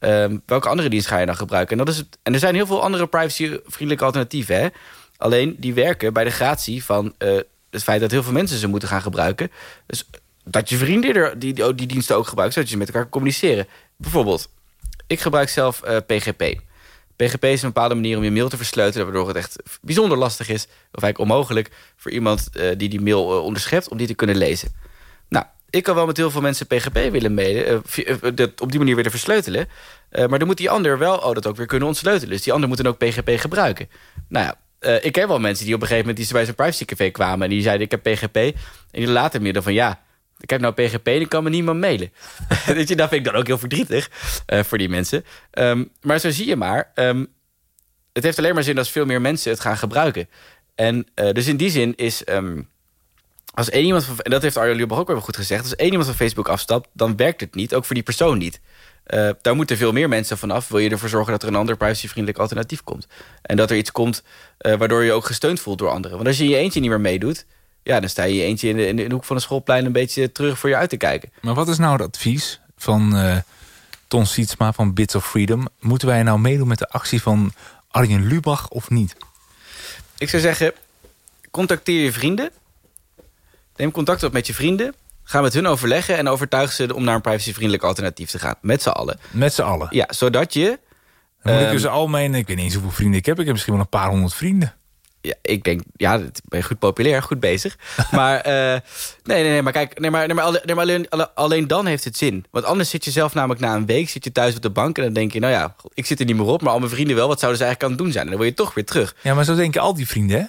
Ehm, welke andere dienst ga je dan gebruiken? En, dat is het, en er zijn heel veel andere privacyvriendelijke alternatieven. Hè? Alleen die werken bij de gratie van eh, het feit dat heel veel mensen ze moeten gaan gebruiken. Dus dat je vrienden er, die, die, die diensten ook gebruiken, zodat je met elkaar kan communiceren. Bijvoorbeeld, ik gebruik zelf eh, PGP. PGP is een bepaalde manier om je mail te versleutelen... waardoor het echt bijzonder lastig is, of eigenlijk onmogelijk... voor iemand eh, die die mail onderschept, om die te kunnen lezen. Ik kan wel met heel veel mensen PGP willen mailen... eh, vi- eh, dat op die manier willen versleutelen... eh, maar dan moet die ander wel oh, dat ook weer kunnen ontsleutelen. Dus die ander moet dan ook PGP gebruiken. Nou ja, eh, ik ken wel mensen die op een gegeven moment... die bij zo'n privacycafé kwamen en die zeiden ik heb PGP. En die later midden van ja, ik heb nou PGP en ik kan me niemand mailen. *laughs* Dat vind ik dan ook heel verdrietig eh, voor die mensen. Ehm, maar zo zie je maar, ehm, het heeft alleen maar zin als veel meer mensen het gaan gebruiken. En eh, dus in die zin is... ehm, als één iemand van, en dat heeft Arjen Lubach ook wel goed gezegd... als één iemand van Facebook afstapt, dan werkt het niet. Ook voor die persoon niet. Eh, daar moeten veel meer mensen vanaf. Wil je ervoor zorgen dat er een ander privacyvriendelijk alternatief komt. En dat er iets komt eh, waardoor je ook gesteund voelt door anderen. Want als je in je eentje niet meer meedoet... ja, dan sta je je eentje in de, in de hoek van de schoolplein... een beetje terug voor je uit te kijken. Maar wat is nou het advies van eh, Ton Sietsma van Bits of Freedom? Moeten wij nou meedoen met de actie van Arjen Lubach of niet? Ik zou zeggen, contacteer je vrienden. Neem contact op met je vrienden. Ga met hun overleggen en overtuig ze om naar een privacyvriendelijk alternatief te gaan. Met z'n allen. Met z'n allen. Ja, zodat je... Dan moet ik Ehm, dus al mijn, ik weet niet eens hoeveel vrienden ik heb. Ik heb misschien wel een paar honderd vrienden. Ja, ik denk, ja, dat ben je goed populair, goed bezig. *laughs* Maar, eh, nee, nee, nee, maar kijk, nee, maar, nee, maar, alle- nee, maar alleen, alle- alleen dan heeft het zin. Want anders zit je zelf namelijk na een week, zit je thuis op de bank... en dan denk je, nou ja, ik zit er niet meer op... maar al mijn vrienden wel, wat zouden ze eigenlijk aan het doen zijn? En dan wil je toch weer terug. Ja, maar zo denken al die vrienden, hè?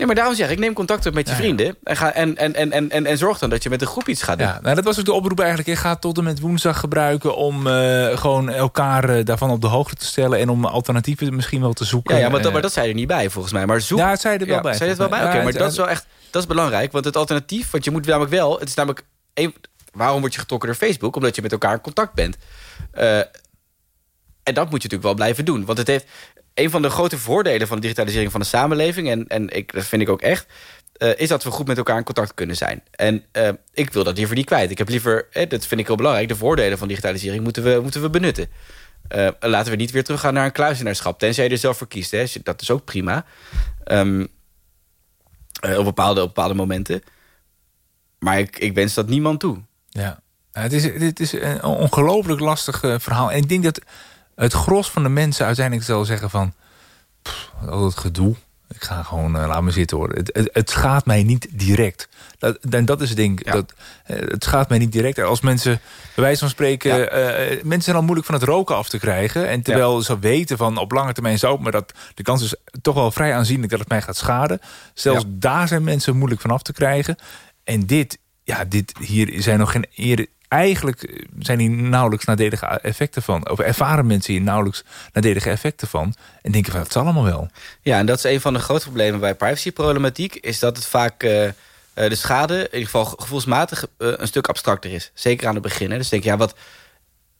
Nee, maar daarom zeg ik, neem contact op met je Ja, vrienden... En, ga, en, en, en, en, en, en zorg dan dat je met een groep iets gaat doen. Ja, nou, dat was ook de oproep eigenlijk. Je gaat tot en met woensdag gebruiken om eh, gewoon elkaar eh, daarvan op de hoogte te stellen... en om alternatieven misschien wel te zoeken. Ja, ja maar, dat, Eh, maar dat zei er niet bij, volgens mij. Maar zoek... Ja, het zei er wel Ja, bij. Zei het wel bij? Oké, maar dat is wel echt dat is belangrijk. Want het alternatief, want je moet namelijk wel... Het is namelijk een- waarom word je getrokken door Facebook? Omdat je met elkaar in contact bent. En dat moet je natuurlijk wel blijven doen. Want het heeft een van de grote voordelen van de digitalisering van de samenleving... en, en ik, dat vind ik ook echt... eh, is dat we goed met elkaar in contact kunnen zijn. En eh, ik wil dat liever niet kwijt. Ik heb liever, eh, dat vind ik heel belangrijk... de voordelen van digitalisering moeten we, moeten we benutten. Laten we niet weer teruggaan naar een kluizenaarschap. Tenzij je er zelf voor kiest. Hè. Dat is ook prima. Ehm, eh, op, bepaalde, op bepaalde momenten. Maar ik, ik wens dat niemand toe. Ja, het is, het is een ongelooflijk lastig verhaal. En ik denk dat het gros van de mensen uiteindelijk zal zeggen van... pff, al dat gedoe, ik ga gewoon, eh, laat me zitten hoor. Het, het, het schaadt mij niet direct. Dat, en dat is het ding. Ja. Dat, eh, het schaadt mij niet direct. Als mensen, bij wijze van spreken... Ja. eh, mensen zijn al moeilijk van het roken af te krijgen. En terwijl ze weten van op lange termijn zou het... maar dat de kans is toch wel vrij aanzienlijk dat het mij gaat schaden. Zelfs daar zijn mensen moeilijk van af te krijgen. En dit, ja, dit hier zijn nog geen eerder. Eigenlijk eh, zijn hier nauwelijks nadelige effecten van. Of ervaren mensen hier nauwelijks nadelige effecten van. En denken van, het zal allemaal wel. Ja, en dat is een van de grote problemen bij privacyproblematiek... is dat het vaak eh, eh, de schade, in ieder geval gevoelsmatig... een stuk abstracter is. Zeker aan het begin. Dus denk je, ja, wat...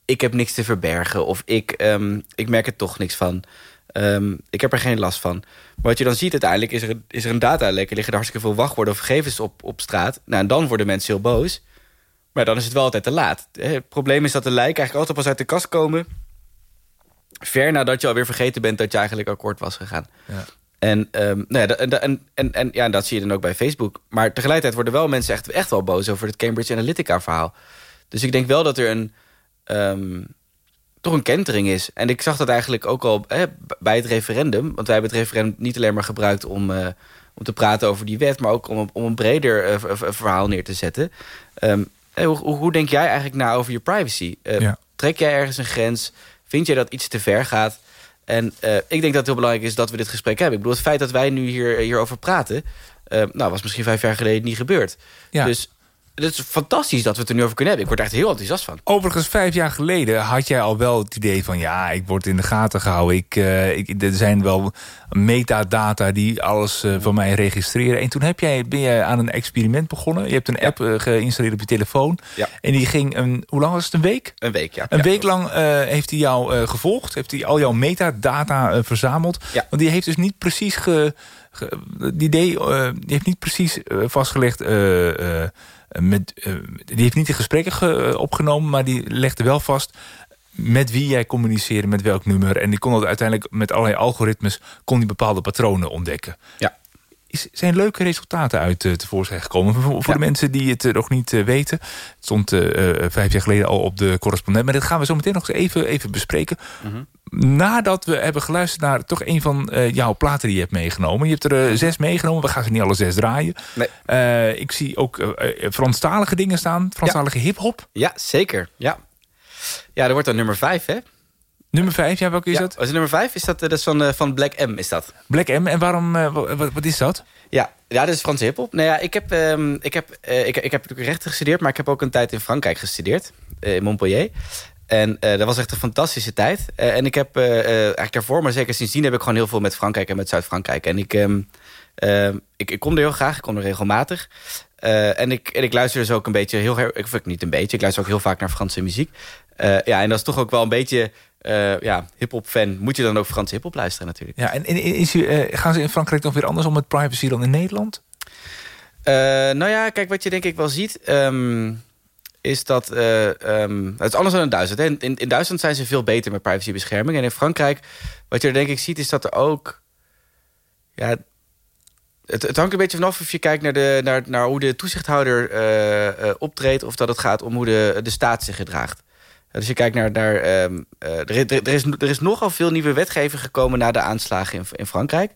Ik heb niks te verbergen. Of ik, ehm, ik merk er toch niks van. Ehm, ik heb er geen last van. Maar wat je dan ziet uiteindelijk... is er, is er een datalek. Er liggen er hartstikke veel wachtwoorden of gegevens op, op straat. Nou, en dan worden mensen heel boos. Maar dan is het wel altijd te laat. Het probleem is dat de lijken eigenlijk altijd pas uit de kast komen... ver nadat je alweer vergeten bent dat je eigenlijk akkoord was gegaan. Ja. En, ehm, nou ja, dat- en, en, en, en ja, dat zie je dan ook bij Facebook. Maar tegelijkertijd worden wel mensen echt, echt wel boos... over het Cambridge Analytica-verhaal. Dus ik denk wel dat er een... ehm, toch een kentering is. En ik zag dat eigenlijk ook al hè, bij het referendum. Want wij hebben het referendum niet alleen maar gebruikt om, eh, om te praten over die wet... maar ook om, om een breder eh, verhaal neer te zetten. Hè, hoe, hoe, hoe denk jij eigenlijk na over je privacy? Eh, Ja. Trek jij ergens een grens? Vind jij dat iets te ver gaat? En eh, ik denk dat het heel belangrijk is dat we dit gesprek hebben. Ik bedoel, het feit dat wij nu hier, hierover praten... eh, nou, was misschien vijf jaar geleden niet gebeurd. Ja. Dus het is fantastisch dat we het er nu over kunnen hebben. Ik word er echt heel enthousiast van. Overigens, vijf jaar geleden had jij al wel het idee van... ja, ik word in de gaten gehouden. Ik, eh, ik, er zijn wel metadata die alles eh, van mij registreren. En toen heb jij, ben jij aan een experiment begonnen. Je hebt een app eh, geïnstalleerd op je telefoon. Ja. En die ging, een, hoe lang was het, een week? Een week, ja. Een Ja. week lang heeft hij jou gevolgd. Heeft hij al jouw metadata verzameld. Ja. Want die heeft dus niet precies ge, ge- die, idee, die heeft niet precies vastgelegd. Eh, met, eh, die heeft niet de gesprekken ge- eh, opgenomen, maar die legde wel vast met wie jij communiceerde, met welk nummer. En die kon dat uiteindelijk met allerlei algoritmes kon die bepaalde patronen ontdekken. Ja. Is, zijn leuke resultaten uit eh, tevoorschijn gekomen. Voor, voor Ja. de mensen die het nog niet weten. Het stond vijf jaar geleden al op de correspondent. Maar dat gaan we zo meteen nog eens even, even bespreken. Mhm. Nadat we hebben geluisterd naar toch een van eh, jouw platen die je hebt meegenomen. Je hebt er eh, zes meegenomen. We gaan ze niet alle zes draaien. Nee. Eh, ik zie ook Franstalige dingen staan. Franstalige hip-hop. Ja, zeker. Ja. ja, er wordt dan nummer vijf, hè? Nummer 5, ja, welke is ja, dat? Was het nummer 5? Is dat, dat is van, van Black M, is dat? Black M, en waarom, wat, wat is dat? Ja, ja, dat is Franse hiphop. Nou ja, ik heb, um, ik, heb, uh, ik, ik heb natuurlijk rechten gestudeerd... maar ik heb ook een tijd in Frankrijk gestudeerd. Uh, in Montpellier. En uh, dat was echt een fantastische tijd. en ik heb eigenlijk daarvoor, maar zeker sindsdien... heb ik gewoon heel veel met Frankrijk en met Zuid-Frankrijk. En ik, um, ik, ik kom er heel graag, ik kom er regelmatig. en, ik, en ik luister dus ook een beetje... Heel, ik vind niet een beetje, ik luister ook heel vaak naar Franse muziek. ja, en dat is toch ook wel een beetje... Ja, hip-hop fan, moet je dan ook Franse hip-hop luisteren natuurlijk. Ja, en, en is, gaan ze in Frankrijk nog weer anders om met privacy dan in Nederland? Nou ja, kijk, wat je denk ik wel ziet, um, is dat um, het is anders dan in Duitsland. Hè? In, in Duitsland zijn ze veel beter met privacybescherming. En in Frankrijk, wat je er denk ik ziet, is dat er ook. Ja, het, het hangt een beetje vanaf of je kijkt naar, de, naar, naar hoe de toezichthouder optreedt, of dat het gaat om hoe de, de staat zich gedraagt. Dus je kijkt naar... naar uh, er, is, er is nogal veel nieuwe wetgeving gekomen... na de aanslagen in, in Frankrijk.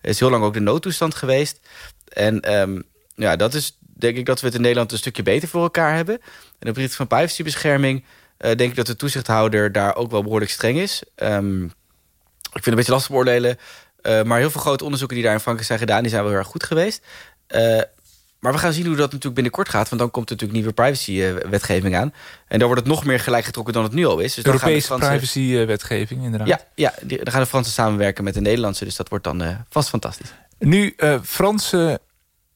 Er is heel lang ook de noodtoestand geweest. En um, ja, dat is denk ik dat we het in Nederland... een stukje beter voor elkaar hebben. En op het gebied van privacybescherming... Uh, denk ik dat de toezichthouder daar ook wel behoorlijk streng is. Um, ik vind het een beetje lastig beoordelen... Uh, maar heel veel grote onderzoeken die daar in Frankrijk zijn gedaan... die zijn wel heel erg goed geweest. Uh, maar we gaan zien hoe dat natuurlijk binnenkort gaat. Want dan komt er natuurlijk nieuwe privacy-wetgeving aan. En dan wordt het nog meer gelijk getrokken dan het nu al is. Dus Europese Franse... privacy-wetgeving, inderdaad. Ja, ja die, dan gaan de Fransen samenwerken met de Nederlandse. Dus dat wordt dan vast fantastisch. Nu Franse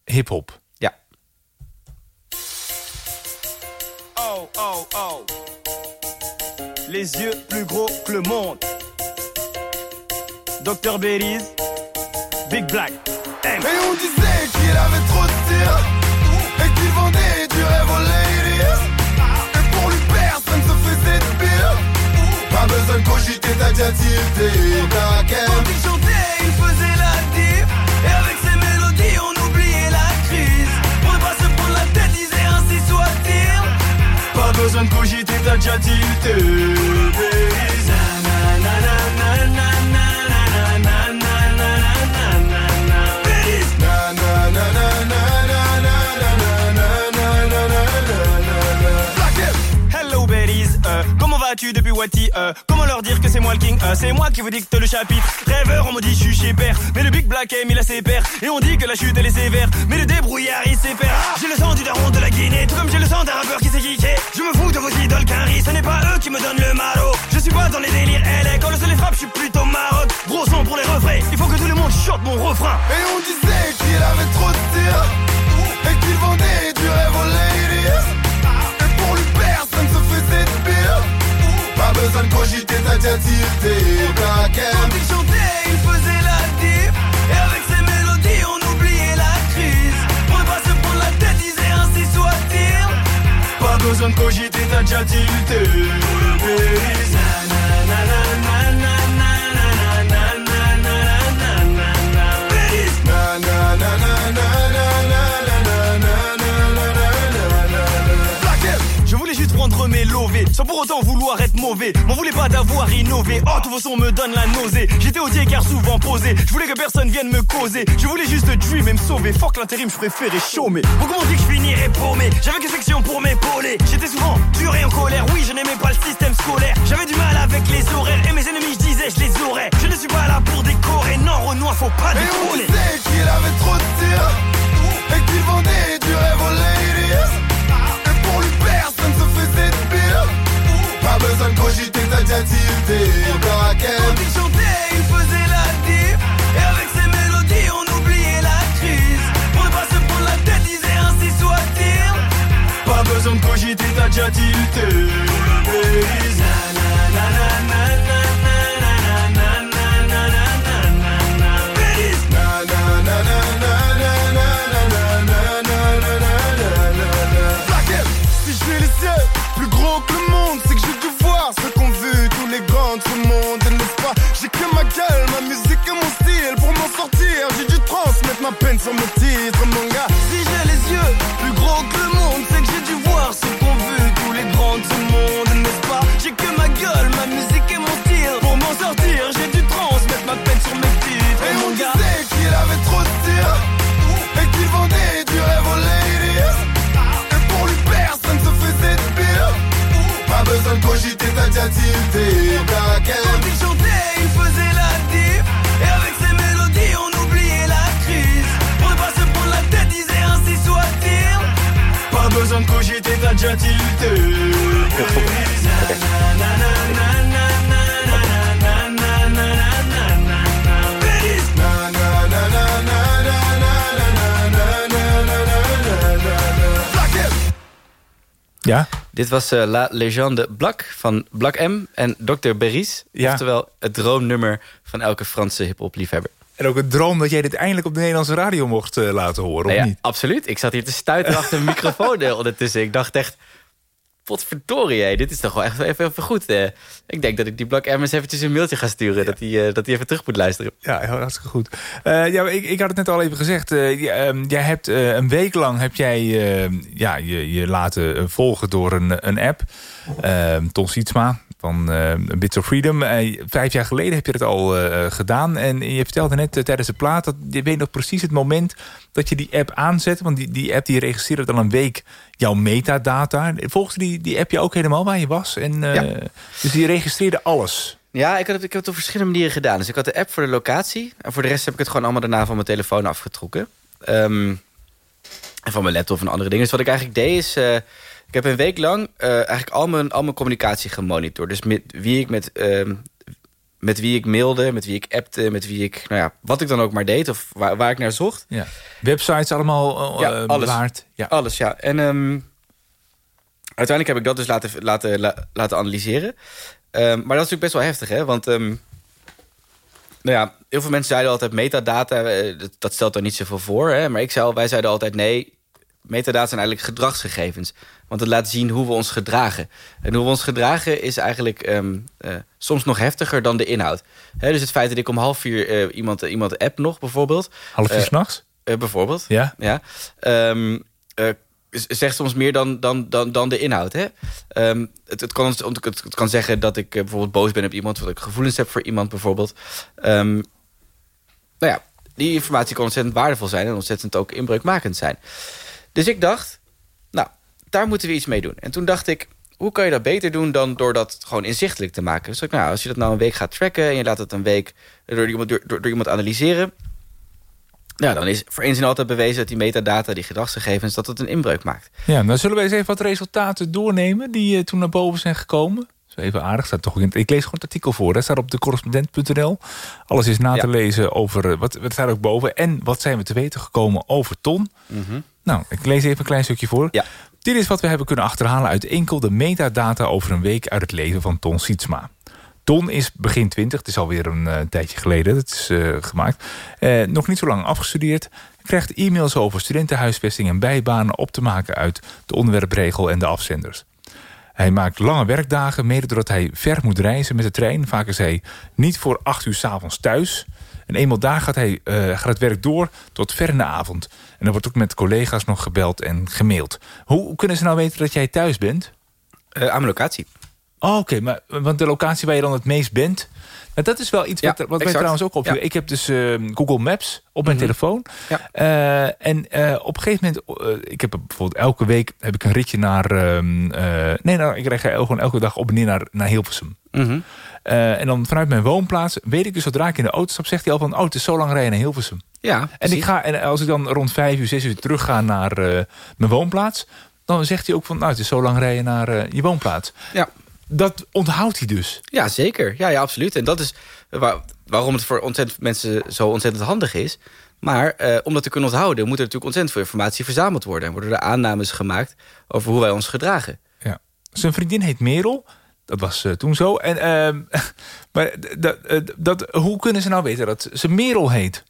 hip-hop. Oh, oh. Les yeux plus gros que le monde. Dr. Berries. Big Black. Et on disait qu'il avait trop de tir Et qu'il vendait du rêve aux ladies Et pour lui personne se faisait de pire Pas besoin de cogiter, t'as déjà tilté Quand il chantait, il faisait la besoin de cogiter, t'as déjà depuis Wati euh, Comment leur dire que c'est moi le king euh, C'est moi qui vous dicte le chapitre. Rêveur on me dit je suis chez père Mais le Big Black M il a ses pères Et on dit que la chute elle est sévère Mais le débrouillard il sait faire J'ai le sang du daron de la Guinée Tout comme j'ai le sang d'un rappeur qui s'est geeké Je me fous de vos idoles qu'un Ce n'est pas eux qui me donnent le maro Je suis pas dans les délires LA Quand le soleil frappe je suis plutôt maroc Gros son pour les refrains Il faut que tout le monde chante mon refrain. Et on disait qu'il avait trop de tir Et qu'il vendait du rêve aux ladies Et pour lui personne se faisait de pire pas besoin de cogiter, t'as déjà tilté Quand il chantait, il faisait la diff. Et avec ses mélodies, on oubliait la crise. Ne pas se prendre la tête, disait ainsi soit-il. Pas besoin de cogiter, t'as déjà tilté Sans pour autant vouloir être mauvais M'en voulais pas d'avoir innové. Oh tous vos sons me donnent la nausée. J'étais au car souvent posé. Je voulais que personne vienne me causer. Je voulais juste dream et me sauver. Fuck l'intérim je préférais chômer. Beaucoup m'ont dit que je finirais paumé J'avais que section pour m'épauler. J'étais souvent dur et en colère. Oui je n'aimais pas le système scolaire. J'avais du mal avec les horaires Et mes ennemis je disais je les aurais. Je ne suis pas là pour décorer. Non Renoir faut pas décoller. Et on qu'il avait trop de tir Et qu'il vendait du rêve aux ladies Et pour lui personne se faisait de Pas besoin de cogiter, t'as déjà tilté Quand il chantait, il faisait la diff. Et avec ses mélodies, on oubliait la crise. Pour ne pas se prendre la tête, disait ainsi soit-il. Pas besoin de cogiter, tilté Dit was eh, La Légende Blak van Blak M en Dr. Beris. Ja. Oftewel het droomnummer van elke Franse hip-hop liefhebber. En ook een droom dat jij dit eindelijk op de Nederlandse radio mocht eh, laten horen, of Nou ja, niet? absoluut. Ik zat hier te stuiten achter een microfoon *laughs* eh, ondertussen. Ik dacht echt, potverdorie, hé, dit is toch wel echt even, even goed. eh. Ik denk dat ik die Blak M eens eventjes een mailtje ga sturen... dat hij eh, dat hij even terug moet luisteren. Ja, heel hartstikke goed. Eh, ja, ik, ik had het net al even gezegd. eh, ehm, jij hebt een week lang heb jij ja, je, je laten volgen door een, een app. Ehm Ton Sietsma van eh, Bits of Freedom. Eh, vijf jaar geleden heb je het al eh, gedaan. En je vertelde net eh, tijdens de plaat... dat je weet nog precies het moment dat je die app aanzet. Want die, die app die registreert dan een week jouw metadata. Volgde die, die app je ook helemaal waar je was? En, Ja. Dus die registreerde alles. Ja, ik, had het, ik heb het op verschillende manieren gedaan. Dus ik had de app voor de locatie. En voor de rest heb ik het gewoon allemaal daarna van mijn telefoon afgetrokken. Ehm, en van mijn laptop en andere dingen. Dus wat ik eigenlijk deed is... ik heb een week lang eh, eigenlijk al mijn, al mijn communicatie gemonitord. Dus met wie ik met... ehm, met wie ik mailde, met wie ik appte, met wie ik... Nou ja, wat ik dan ook maar deed of waar, waar ik naar zocht. Ja. Websites allemaal eh, Ja, eh, alles. bewaard. Ja. Alles, ja. En ehm, uiteindelijk heb ik dat dus laten, laten, la- laten analyseren. Ehm, maar dat is natuurlijk best wel heftig, hè? Want nou ja, heel veel mensen zeiden altijd... metadata, dat, dat stelt er niet zoveel voor. Hè? Maar ik zei, wij zeiden altijd nee... metadata zijn eigenlijk gedragsgegevens. Want het laat zien hoe we ons gedragen. En hoe we ons gedragen is eigenlijk ehm, eh, soms nog heftiger dan de inhoud. Dus het feit dat ik om half vier eh, iemand, iemand app nog bijvoorbeeld... Half vier Eh, s'nachts? eh, bijvoorbeeld. Ja. ja. Ehm, eh, zegt soms meer dan, dan, dan, dan de inhoud. Hè? Ehm, het, het, kan, het, het kan zeggen dat ik eh, bijvoorbeeld boos ben op iemand... dat ik gevoelens heb voor iemand bijvoorbeeld. Nou ja, die informatie kan ontzettend waardevol zijn... en ontzettend ook inbreukmakend zijn. Dus ik dacht, nou, daar moeten we iets mee doen. En toen dacht ik, hoe kan je dat beter doen... dan door dat gewoon inzichtelijk te maken? Dus ik, nou, als je dat nou een week gaat tracken... en je laat het een week door iemand, door, iemand analyseren... Ja, dan is voor eens en altijd bewezen dat die metadata, die gedragsgegevens, dat het een inbreuk maakt. Ja, dan zullen we eens even wat resultaten doornemen die eh, toen naar boven zijn gekomen. Zo even aardig, staat toch in, ik lees gewoon het artikel voor. Dat staat op de correspondent.nl. Alles is na te lezen over, eh, wat, wat staat ook boven. En wat zijn we te weten gekomen over Ton. Nou, ik lees even een klein stukje voor. Ja. Dit is wat we hebben kunnen achterhalen uit enkel de metadata over een week uit het leven van Ton Sietsma. Ton is begin 20, het is alweer een eh, tijdje geleden, dat is eh, gemaakt. Nog niet zo lang afgestudeerd. Krijgt e-mails over studentenhuisvesting en bijbanen op te maken uit de onderwerpregel en de afzenders. Hij maakt lange werkdagen, mede doordat hij ver moet reizen met de trein. Vaak is hij niet voor acht uur s'avonds thuis. En eenmaal daar gaat, hij, eh, gaat het werk door tot ver in de avond. En dan wordt ook met collega's nog gebeld en gemaild. Hoe, kunnen ze nou weten dat jij thuis bent? Eh, aan mijn locatie. Oh, oké, maar want de locatie waar je dan het meest bent... Nou, dat is wel iets Ja, wat, wat mij exact. trouwens ook opviel. Ja. Ik heb dus eh, Google Maps op mijn Mhm. telefoon. Ja. Eh, en eh, op een gegeven moment... eh, ik heb bijvoorbeeld elke week heb ik een ritje naar... ehm, eh, nee, nou, ik rijd gewoon elke dag op en neer naar, naar Hilversum. Mhm. En dan vanuit mijn woonplaats weet ik dus zodra ik in de auto stap... zegt hij al van, oh, het is zo lang rijden naar Hilversum. Ja, En, ik ga, en als ik dan rond vijf uur, zes uur terug ga naar mijn woonplaats... dan zegt hij ook van, nou, het is zo lang rijden naar je woonplaats. Ja. Dat onthoudt hij dus. Ja, zeker. Ja, ja, absoluut. En dat is waar- waarom het voor ontzettend mensen zo ontzettend handig is. Maar eh, om dat te kunnen onthouden... moet er natuurlijk ontzettend veel informatie verzameld worden. En worden er aannames gemaakt over hoe wij ons gedragen. Ja. Zijn vriendin heet Merel. Dat was eh, toen zo. En, ehm, *laughs* maar dat, hoe kunnen ze nou weten dat ze Merel heet?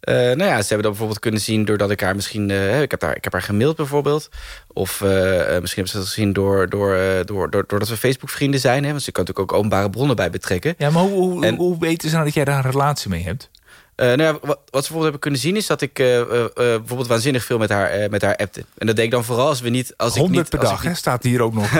Eh, nou ja, ze hebben dat bijvoorbeeld kunnen zien doordat ik haar misschien... eh, ik, heb haar, ik heb haar gemaild bijvoorbeeld. Of eh, misschien hebben ze dat gezien door, door, door, door, doordat we Facebook-vrienden zijn. Hè? Want ze kan natuurlijk ook openbare bronnen bij betrekken. Ja, maar hoe, hoe, En- hoe weten ze nou dat jij daar een relatie mee hebt? Nou ja, wat, wat ze bijvoorbeeld hebben kunnen zien is dat ik bijvoorbeeld waanzinnig veel met haar, met haar appte. En dat deed ik dan vooral als we niet... Als ik 100 niet, per als dag, hè? Staat hier ook nog. *laughs*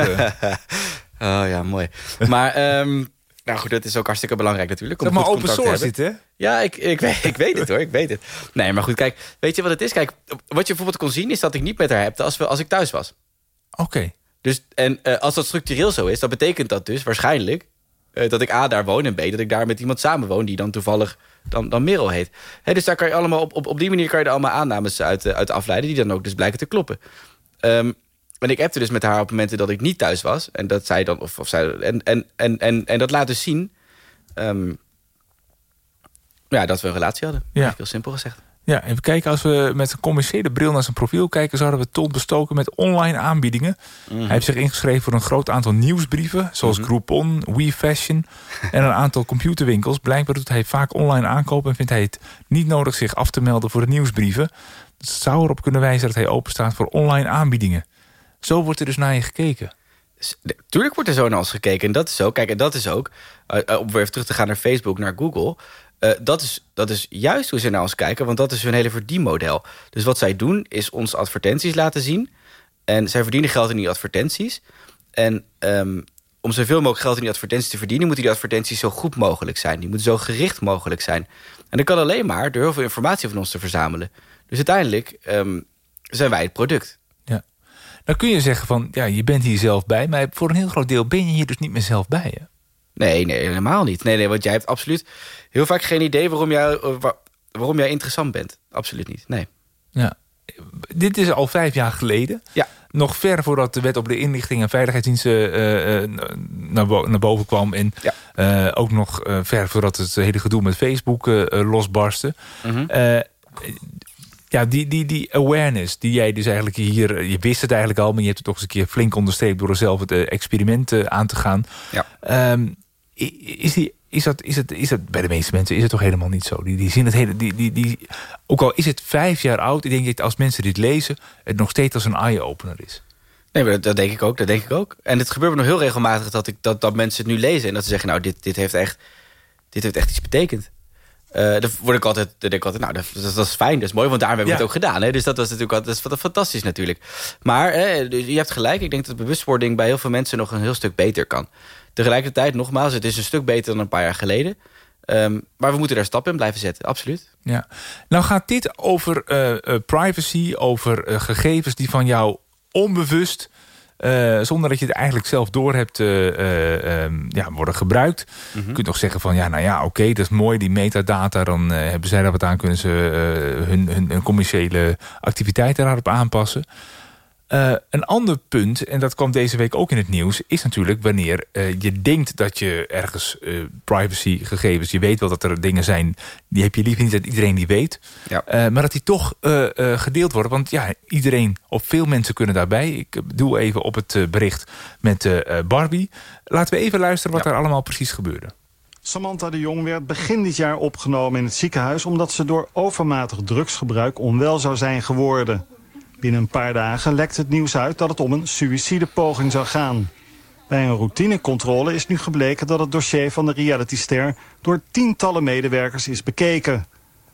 Oh ja, mooi. Maar ehm, nou goed, dat is ook hartstikke belangrijk natuurlijk. Zeg Om maar goed open source dit, hè? Ja, ik, ik, weet, ik weet het hoor, ik weet het. Nee, maar goed, kijk, weet je wat het is? Kijk, wat je bijvoorbeeld kon zien is dat ik niet met haar hebte als, we, als ik thuis was. Oké. Dus, en eh, als dat structureel zo is, dan betekent dat dus waarschijnlijk... eh, dat ik A, daar woon en B, dat ik daar met iemand samenwoon... die dan toevallig dan, dan Merel heet. Dus daar kan je allemaal op, op, op die manier kan je er allemaal aannames uit, eh, uit afleiden... die dan ook dus blijken te kloppen. Ehm, en ik appte dus met haar op momenten dat ik niet thuis was. En dat zij dan, of, of zij, en, en, en, en, en dat laat dus zien ehm, ja, dat we een relatie hadden. Ja. Heel simpel gezegd. Ja, even kijken. Als we met een commerciële bril naar zijn profiel kijken... zouden we Ton bestoken met online aanbiedingen. Mhm. Hij heeft zich ingeschreven voor een groot aantal nieuwsbrieven... zoals Mhm. Groupon, WeFashion *laughs* en een aantal computerwinkels. Blijkbaar doet hij vaak online aankopen... en vindt hij het niet nodig zich af te melden voor de nieuwsbrieven. Dat zou erop kunnen wijzen dat hij openstaat voor online aanbiedingen. Zo wordt er dus naar je gekeken. Tuurlijk wordt er zo naar ons gekeken. En dat is ook, kijk, en dat is ook, eh, eh, om weer even terug te gaan naar Facebook, naar Google. eh, dat, is, dat is juist hoe ze naar ons kijken, want dat is hun hele verdienmodel. Dus wat zij doen, is ons advertenties laten zien. En zij verdienen geld in die advertenties. En ehm, om zoveel mogelijk geld in die advertenties te verdienen, moeten die advertenties zo goed mogelijk zijn. Die moeten zo gericht mogelijk zijn. En dat kan alleen maar door heel veel informatie van ons te verzamelen. Dus uiteindelijk ehm, zijn wij het product. Dan kun je zeggen van, ja, je bent hier zelf bij... maar voor een heel groot deel ben je hier dus niet meer zelf bij, hè? Nee, nee, helemaal niet. Nee, nee, want jij hebt absoluut heel vaak geen idee waarom jij, eh, wa- waarom jij interessant bent. Absoluut niet, nee. Ja. Dit is al vijf jaar geleden. Ja. Nog ver voordat de wet op de inlichting en veiligheidsdiensten eh, eh, naar, bo- naar boven kwam. En ook nog ver voordat het hele gedoe met Facebook losbarstte. Eh, ja, die, die, die awareness die jij dus eigenlijk hier... Je wist het eigenlijk al, maar je hebt het toch eens een keer flink onderstreept... door zelf het eh, experiment eh, aan te gaan. Ja. Ehm, is, die, is, dat, is, het, is het bij de meeste mensen is het toch helemaal niet zo? Die, die zien het hele. Die, die, die, ook al is het vijf jaar oud, ik denk dat als mensen dit lezen, het nog steeds als een eye-opener is. Nee, maar dat, dat denk ik ook, dat denk ik ook. En het gebeurt me nog heel regelmatig dat, ik, dat, dat mensen het nu lezen... en dat ze zeggen, nou, dit, dit, heeft, echt, dit heeft echt iets betekend. Eh dan word ik altijd, denk ik altijd, nou, dat, is fijn, dat is mooi... want daarom hebben we Ja. het ook gedaan. Hè? Dus dat was natuurlijk altijd, dat is fantastisch natuurlijk. Maar hè, dus je hebt gelijk, ik denk dat bewustwording... bij heel veel mensen nog een heel stuk beter kan. Tegelijkertijd, nogmaals, het is een stuk beter dan een paar jaar geleden... Ehm, maar we moeten daar stappen in blijven zetten, absoluut. Ja. Nou gaat dit over eh, eh, privacy, over eh, gegevens die van jou onbewust... eh, zonder dat je het eigenlijk zelf door hebt ja, worden gebruikt. Mhm. Je kunt nog zeggen van ja, nou ja, oké, dat is mooi, die metadata. Dan hebben zij daar wat aan, kunnen ze hun, hun, hun commerciële activiteiten daarop aanpassen. Eh, een ander punt, en dat kwam deze week ook in het nieuws... is natuurlijk wanneer eh, je denkt dat je ergens eh, privacygegevens... je weet wel dat er dingen zijn, die heb je liever niet dat iedereen die weet... Ja. Eh, maar dat die toch eh, eh, gedeeld worden. Want ja, iedereen, of veel mensen kunnen daarbij. Ik doe even op het bericht met Barbie. Laten we even luisteren wat er allemaal precies gebeurde. Samantha de Jong werd begin dit jaar opgenomen in het ziekenhuis... omdat ze door overmatig drugsgebruik onwel zou zijn geworden. Binnen een paar dagen lekt het nieuws uit dat het om een suïcidepoging zou gaan. Bij een routinecontrole is nu gebleken dat het dossier van de realityster... door tientallen medewerkers is bekeken.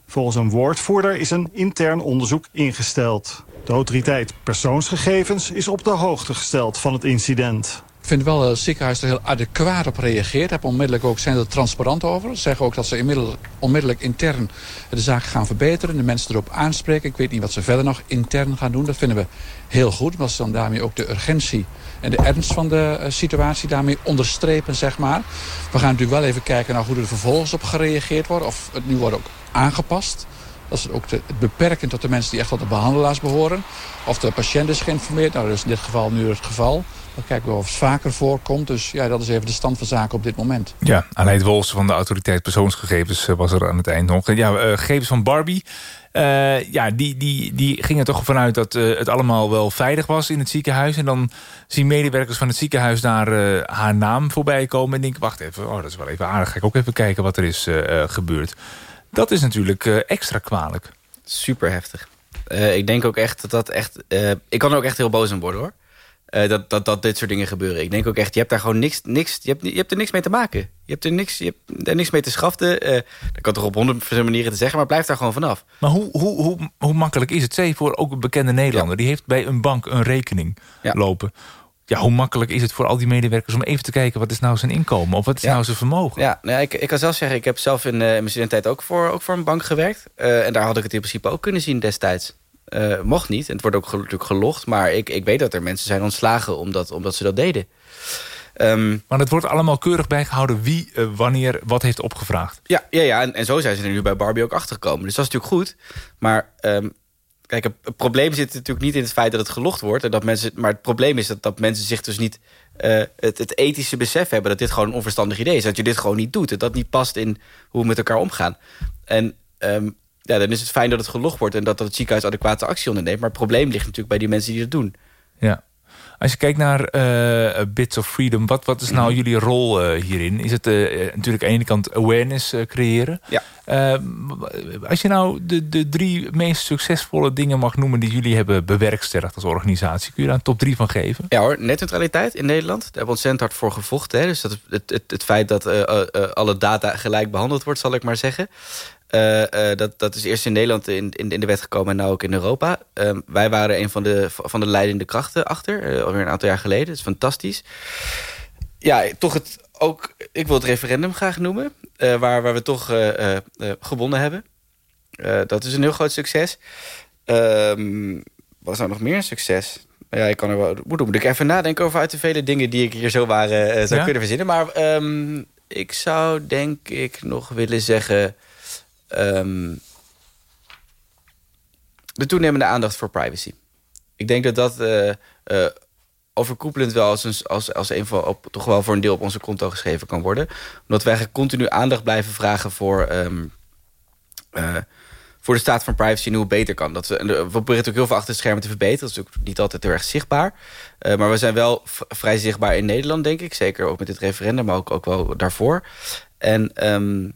Volgens een woordvoerder is een intern onderzoek ingesteld. De autoriteit persoonsgegevens is op de hoogte gesteld van het incident. Ik vind wel dat het ziekenhuis er heel adequaat op reageert. Hebben onmiddellijk ook, zijn er transparant over. Ze zeggen ook dat ze inmiddels onmiddellijk intern de zaak gaan verbeteren. De mensen erop aanspreken. Ik weet niet wat ze verder nog intern gaan doen. Dat vinden we heel goed. Omdat ze dan daarmee ook de urgentie en de ernst van de eh, situatie daarmee onderstrepen, zeg maar. We gaan natuurlijk wel even kijken naar hoe er vervolgens op gereageerd wordt. Of het nu wordt ook aangepast. Dat is ook de, het beperken tot de mensen die echt tot de behandelaars behoren. Of de patiënt is geïnformeerd. Nou, dat is in dit geval nu het geval. Dan kijken we of het vaker voorkomt. Dus ja, dat is even de stand van zaken op dit moment. Ja, Aleid Wolfs van de autoriteit persoonsgegevens eh, was er aan het eind nog. Ja, eh, gegevens van Barbie. eh, ja, die, die, die gingen toch vanuit dat het allemaal wel veilig was in het ziekenhuis. En dan zien medewerkers van het ziekenhuis daar haar naam voorbij komen. En denken, wacht even, oh, dat is wel even aardig. Ga ik ook even kijken wat er is gebeurd. Dat is natuurlijk eh, extra kwalijk. Super heftig. Eh, ik denk ook echt dat dat echt... eh, ik kan er ook echt heel boos om worden, hoor. Dat, dat, dat dit soort dingen gebeuren. Ik denk ook echt, je hebt daar gewoon niks... niks je, hebt, je hebt er niks mee te maken. Je hebt er niks, je hebt er niks mee te schaften. Dat kan toch op honderd verschillende manieren te zeggen... maar blijf daar gewoon vanaf. Maar hoe, hoe, hoe, hoe makkelijk is het? Zeg voor ook een bekende Nederlander. Die heeft bij een bank een rekening lopen. Ja, hoe makkelijk is het voor al die medewerkers om even te kijken... wat is nou zijn inkomen of wat is Ja. nou zijn vermogen? Ja, nou, ik, ik kan zelf zeggen, ik heb zelf in, eh, in mijn studententijd ook voor, ook voor een bank gewerkt. Eh, en daar had ik het in principe ook kunnen zien destijds. Eh, mocht niet, en het wordt ook natuurlijk gelogd. Maar ik, ik weet dat er mensen zijn ontslagen omdat, omdat ze dat deden. Ehm, Maar het wordt allemaal keurig bijgehouden wie wanneer wat heeft opgevraagd. Ja, ja, ja en, en zo zijn ze er nu bij Barbie ook achtergekomen. Dus dat is natuurlijk goed. Maar ehm, kijk, het probleem zit natuurlijk niet in het feit dat het gelogd wordt. En dat mensen, maar het probleem is dat, dat mensen zich dus niet uh, het, ethische besef hebben... dat dit gewoon een onverstandig idee is. Dat je dit gewoon niet doet. Dat dat niet past in hoe we met elkaar omgaan. En um, ja, dan is het fijn dat het gelogd wordt... en dat, dat het ziekenhuis adequate actie onderneemt. Maar het probleem ligt natuurlijk bij die mensen die dat doen. Ja. Als je kijkt naar uh, Bits of Freedom, wat, wat is nou mhm. jullie rol uh, hierin? Is het uh, natuurlijk aan de ene kant awareness creëren? Ja. als je nou de, de drie meest succesvolle dingen mag noemen... die jullie hebben bewerkstelligd als organisatie... kun je daar een top drie van geven? Ja hoor, netneutraliteit in Nederland. Daar hebben we ontzettend hard voor gevochten. Hè? Dus dat, het, het, het feit dat alle data gelijk behandeld wordt, zal ik maar zeggen. Uh, uh, dat, dat is eerst in Nederland in, in, in, de wet gekomen en nu ook in Europa. Uh, wij waren een van de, van de leidende krachten achter, uh, alweer een aantal jaar geleden. Dat is fantastisch. Ja, toch het ook, ik wil het referendum graag noemen, waar, waar we toch gewonnen hebben. dat is een heel groot succes. Ehm, was er nog meer een succes? Ja, ik kan er wel. Moet, moet ik even nadenken over uit de vele dingen die ik hier zo waren, zou kunnen verzinnen. Maar um, ik zou denk ik nog willen zeggen um, de toenemende aandacht voor privacy. Ik denk dat dat uh, uh, overkoepelend wel als een, als, als een van, op, toch wel voor een deel op onze konto geschreven kan worden. Omdat wij continu aandacht blijven vragen voor, um, uh, voor de staat van privacy en hoe het beter kan. Dat we, we proberen ook heel veel achter de schermen te verbeteren. Dat is natuurlijk niet altijd heel erg zichtbaar. maar we zijn wel vrij zichtbaar in Nederland, denk ik. Zeker ook met dit referendum, maar ook, ook wel daarvoor. En uh,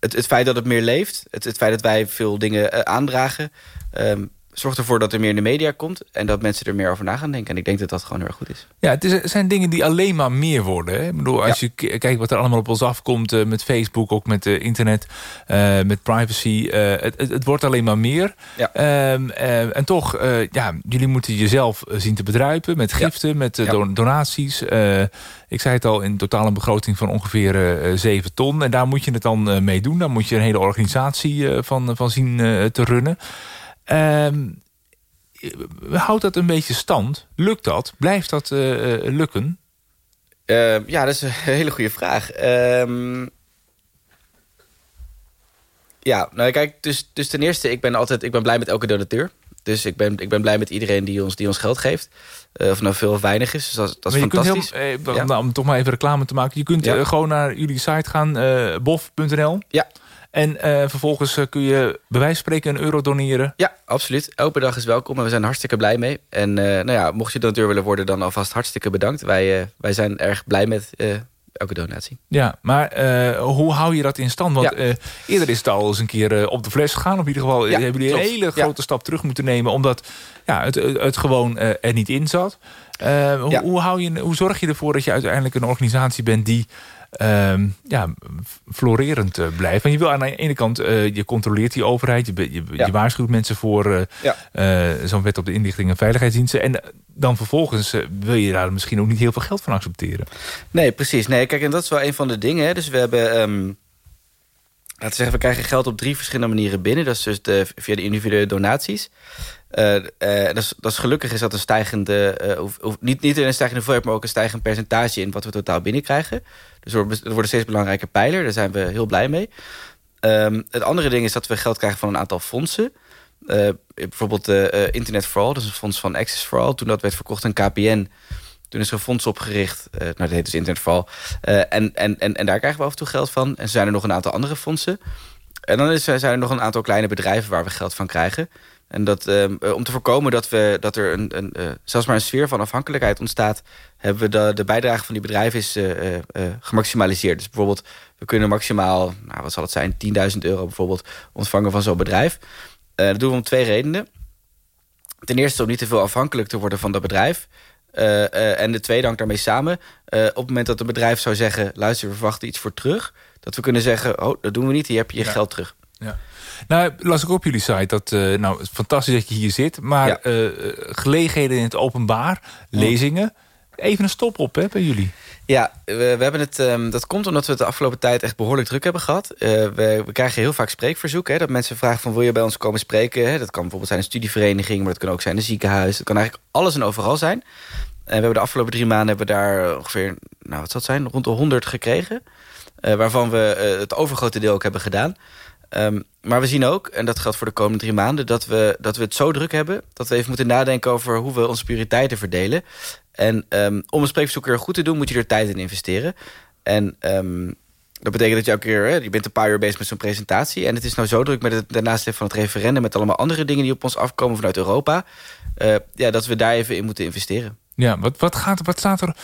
het, het feit dat het meer leeft, het, het feit dat wij veel dingen uh, aandragen... Um, zorgt ervoor dat er meer in de media komt... en dat mensen er meer over na gaan denken. En ik denk dat dat gewoon heel erg goed is. Ja, het, is, zijn dingen die alleen maar meer worden. Hè? Ik bedoel, als je kijkt wat er allemaal op ons afkomt... Uh, met Facebook, ook met uh, internet, uh, met privacy... Het, het, het, wordt alleen maar meer. Ja. Um, en toch, ja, jullie moeten jezelf zien te bedruipen... met giften, ja. met don donaties... ik zei het al, in totaal een begroting van ongeveer 7 ton. En daar moet je het dan mee doen. Daar moet je een hele organisatie van, van zien te runnen. Um, houdt dat een beetje stand? Lukt dat? Blijft dat uh, lukken? Uh, ja, dat is een *laughs* hele goede vraag. Um, ja, nou kijk, dus, dus ten eerste, ik ben altijd ik ben blij met elke donateur. Dus ik ben, ik ben blij met iedereen die ons, die ons geld geeft. Uh, of nou veel of weinig is. Dus dat, dat is fantastisch. Heel, eh, ja. Om toch maar even reclame te maken. Je kunt ja. uh, gewoon naar jullie site gaan, uh, bof.nl. Ja. En uh, vervolgens uh, kun je bij wijze van spreken een euro doneren. Ja, absoluut. Elke dag is welkom en we zijn hartstikke blij mee. En uh, nou ja, mocht je donateur willen worden, dan alvast hartstikke bedankt. Wij, wij zijn erg blij met elke donatie. Ja, maar hoe hou je dat in stand? Want ja. eerder is het al eens een keer op de fles gegaan. Op ieder geval ja, hebben jullie een hele grote ja. stap terug moeten nemen... omdat ja, het, het gewoon er niet in zat. Hoe, hoe, hou je, hoe zorg je ervoor dat je uiteindelijk een organisatie bent... die uh, ja, florerend uh, blijft. Want je wil aan de ene kant, uh, je controleert die overheid... je, je, ja. je waarschuwt mensen voor uh, ja. zo'n wet op de inlichting en veiligheidsdiensten... en dan vervolgens wil je daar misschien ook niet heel veel geld van accepteren. Nee, precies. Nee, kijk, en dat is wel een van de dingen. Hè. Dus we hebben... Um, laten we zeggen, we krijgen geld op drie verschillende manieren binnen. Dat is dus de, via de individuele donaties. Uh, uh, dat, is, dat is gelukkig is dat een stijgende, uh, of, of, niet, niet een stijgende hoeveelheid, maar ook een stijgend percentage in wat we totaal binnenkrijgen. Dus er wordt een steeds belangrijke pijler, daar zijn we heel blij mee. Um, het andere ding is dat we geld krijgen van een aantal fondsen. bijvoorbeeld Internet for All, dat is een fonds van Access for All. Toen dat werd verkocht aan KPN, toen is er een fonds opgericht. nou, dat heet dus Internet for All. en, en, en, en daar krijgen we af en toe geld van. En zijn er nog een aantal andere fondsen. En dan is, zijn er nog een aantal kleine bedrijven waar we geld van krijgen. En dat, um, om te voorkomen dat, we, dat er een, een, uh, zelfs maar een sfeer van afhankelijkheid ontstaat... hebben we de, de bijdrage van die bedrijven is, uh, uh, gemaximaliseerd. Dus bijvoorbeeld, we kunnen maximaal, nou, wat zal het zijn, 10.000 euro bijvoorbeeld... ontvangen van zo'n bedrijf. dat doen we om twee redenen. Ten eerste om niet te veel afhankelijk te worden van dat bedrijf... en de tweede hangt daarmee samen. op het moment dat een bedrijf zou zeggen... luister, we verwachten iets voor terug... dat we kunnen zeggen, oh, dat doen we niet, hier heb je je ja. geld terug. Ja. Nou, las ik op jullie site dat, uh, nou, het is fantastisch dat je hier zit... maar ja. uh, gelegenheden in het openbaar, lezingen... even een stop op hè, bij jullie. Ja, we, we hebben het, um, dat komt omdat we het de afgelopen tijd echt behoorlijk druk hebben gehad. Uh, we, we, krijgen heel vaak spreekverzoeken. Dat mensen vragen van wil je bij ons komen spreken? Hè? Dat kan bijvoorbeeld zijn een studievereniging, maar dat kan ook zijn een ziekenhuis. Dat kan eigenlijk alles en overal zijn. En we hebben de afgelopen drie maanden hebben we daar ongeveer, nou wat zal het zijn, rond de 100 gekregen. Uh, waarvan we uh, het overgrote deel ook hebben gedaan. Ehm, maar we zien ook, en dat geldt voor de komende drie maanden... Dat we, dat we het zo druk hebben... dat we even moeten nadenken over hoe we onze prioriteiten verdelen. En ehm, om een spreekbezoeker goed te doen... moet je er tijd in investeren. En ehm, dat betekent dat je elke keer... Je bent een paar uur bezig met zo'n presentatie... en het is nou zo druk met het daarnaast van het referendum... met allemaal andere dingen die op ons afkomen vanuit Europa... Uh, ja, dat we daar even in moeten investeren. Ja, wat, wat, gaat, wat staat er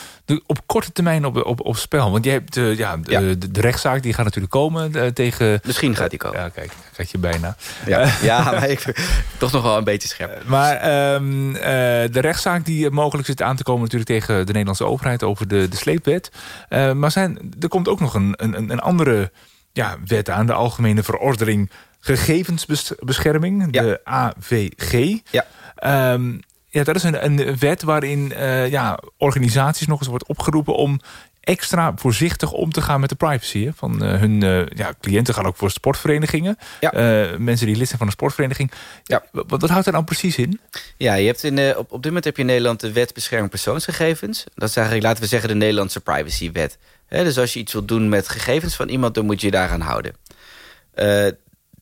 op korte termijn op, op, op spel? Want je hebt uh, ja, de, ja. De, de, rechtszaak die gaat natuurlijk komen uh, tegen... Misschien gaat die komen. Ja, kijk, kijk je bijna. Ja, ja *laughs* maar ik toch nog wel een beetje scherp. Maar um, uh, de rechtszaak die mogelijk zit aan te komen natuurlijk tegen de Nederlandse overheid over de, de sleepwet. maar zijn, er komt ook nog een, een, een andere ja, wet aan, de Algemene Verordening Gegevensbescherming, de AVG. Ja. Um, ja, dat is een, een wet waarin uh, ja, organisaties nog eens wordt opgeroepen... om extra voorzichtig om te gaan met de privacy hè, van uh, hun uh, ja, cliënten. gaan ook voor sportverenigingen. Ja. mensen die lid zijn van een sportvereniging. Ja. Wat, wat houdt daar nou precies in? Ja, je hebt in, op, op dit moment heb je in Nederland de wet bescherming persoonsgegevens. Dat is eigenlijk, laten we zeggen, de Nederlandse privacywet. He, dus als je iets wilt doen met gegevens van iemand... dan moet je je daaraan houden.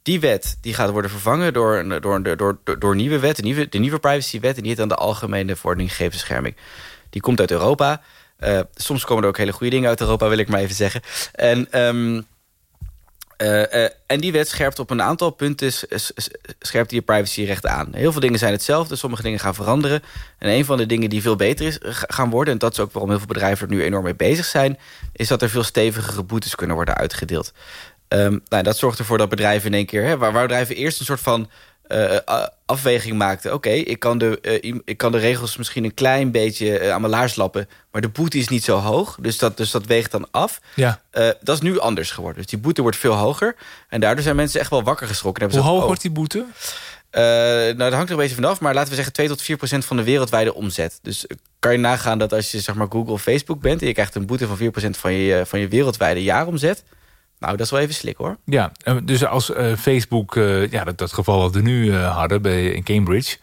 Die wet die gaat worden vervangen door, door, door, door, door nieuwe wet. De nieuwe, de nieuwe privacywet. En die heet dan de Algemene Verordening Gegevensbescherming. Die komt uit Europa. Uh, soms komen er ook hele goede dingen uit Europa, wil ik maar even zeggen. En, um, uh, uh, en die wet scherpt op een aantal punten scherpt die je privacyrechten aan. Heel veel dingen zijn hetzelfde, sommige dingen gaan veranderen. En een van de dingen die veel beter is, gaan worden... en dat is ook waarom heel veel bedrijven er nu enorm mee bezig zijn... is dat er veel stevigere boetes kunnen worden uitgedeeld. Um, nou, dat zorgt ervoor dat bedrijven in één keer... Hè, waar, waar bedrijven eerst een soort van uh, afweging maakten... oké, okay, ik, kan de, uh, ik kan de regels misschien een klein beetje uh, aan mijn laars lappen... maar de boete is niet zo hoog, dus dat, dus dat weegt dan af. Ja. dat is nu anders geworden. Dus die boete wordt veel hoger. En daardoor zijn mensen echt wel wakker geschrokken. Hoe hoog oh, wordt die boete? nou, dat hangt er een beetje vanaf. Maar laten we zeggen 2 tot 4 procent van de wereldwijde omzet. Dus kan je nagaan dat als je zeg maar, Google of Facebook bent... en je krijgt een boete van 4 procent van je, van je wereldwijde jaaromzet... Nou, dat is wel even slik hoor. Ja, dus als uh, Facebook, uh, ja, dat, dat geval wat we nu uh, hadden bij, in Cambridge,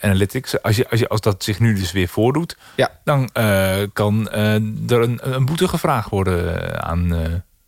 Analytics, als, je, als, je, als dat zich nu dus weer voordoet, ja. dan kan er een, een boete gevraagd worden aan,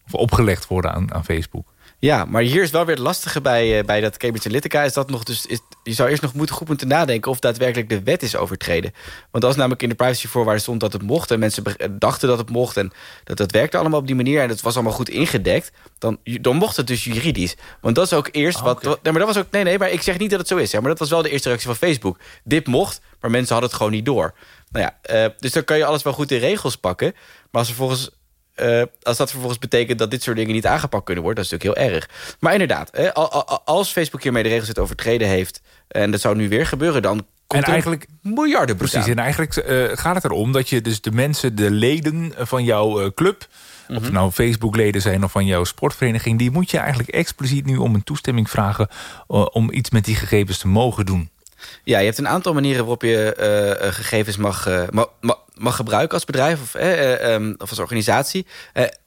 of opgelegd worden aan, aan Facebook. Ja, maar hier is wel weer het lastige bij, uh, bij dat Cambridge Analytica... is dat nog dus, is, je zou eerst nog moeten, goed moeten nadenken... of daadwerkelijk de wet is overtreden. Want als namelijk in de privacyvoorwaarden stond dat het mocht... en mensen dachten dat het mocht en dat dat werkte allemaal op die manier... en het was allemaal goed ingedekt, dan, dan mocht het dus juridisch. Want dat is ook eerst... Oh, wat, okay. nee, maar dat was ook, nee, nee, maar ik zeg niet dat het zo is. Hè, maar dat was wel de eerste reactie van Facebook. Dit mocht, maar mensen hadden het gewoon niet door. Nou ja, uh, dus dan kan je alles wel goed in regels pakken... maar als er volgens uh, als dat vervolgens betekent dat dit soort dingen niet aangepakt kunnen worden... dat is natuurlijk heel erg. Maar inderdaad, hè, als Facebook hiermee de regels het overtreden heeft... en dat zou nu weer gebeuren, dan komt en eigenlijk miljarden Precies, aan. en eigenlijk uh, gaat het erom dat je dus de mensen, de leden van jouw uh, club... Mm -hmm. of nou Facebook-leden zijn of van jouw sportvereniging... die moet je eigenlijk expliciet nu om een toestemming vragen... Uh, om iets met die gegevens te mogen doen. Ja, je hebt een aantal manieren waarop je uh, gegevens mag, uh, mag, mag gebruiken als bedrijf of, um, of als organisatie.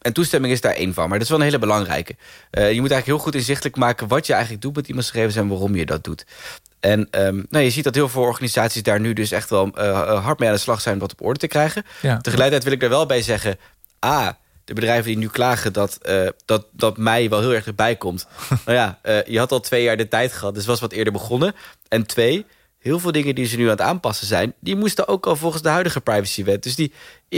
en toestemming is daar één van, maar dat is wel een hele belangrijke. je moet eigenlijk heel goed inzichtelijk maken wat je eigenlijk doet met iemands gegevens en waarom je dat doet. En um, nou, je ziet dat heel veel organisaties daar nu dus echt wel hard mee aan de slag zijn om dat op orde te krijgen. Ja. Tegelijkertijd wil ik er wel bij zeggen, A, de bedrijven die nu klagen dat, uh, dat, dat mei wel heel erg erbij komt. *laughs* nou ja, uh, je had al twee jaar de tijd gehad, dus was wat eerder begonnen. En twee, heel veel dingen die ze nu aan het aanpassen zijn... die moesten ook al volgens de huidige privacywet. Dus die,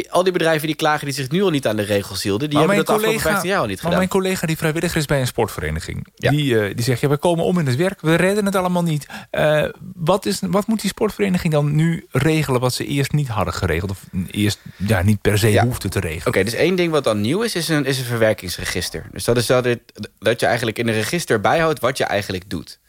al die bedrijven die klagen die zich nu al niet aan de regels hielden... die maar hebben dat collega, afgelopen 15 jaar al niet maar gedaan. mijn collega die vrijwilliger is bij een sportvereniging... Ja. Die, uh, die zegt, ja, we komen om in het werk, we redden het allemaal niet. Uh, wat, is, wat moet die sportvereniging dan nu regelen... wat ze eerst niet hadden geregeld? Of eerst ja, niet per se Ja. hoefden te regelen? Oké, dus één ding wat dan nieuw is, is een, is een verwerkingsregister. Dus dat is dat, het, dat je eigenlijk in een register bijhoudt wat je eigenlijk doet.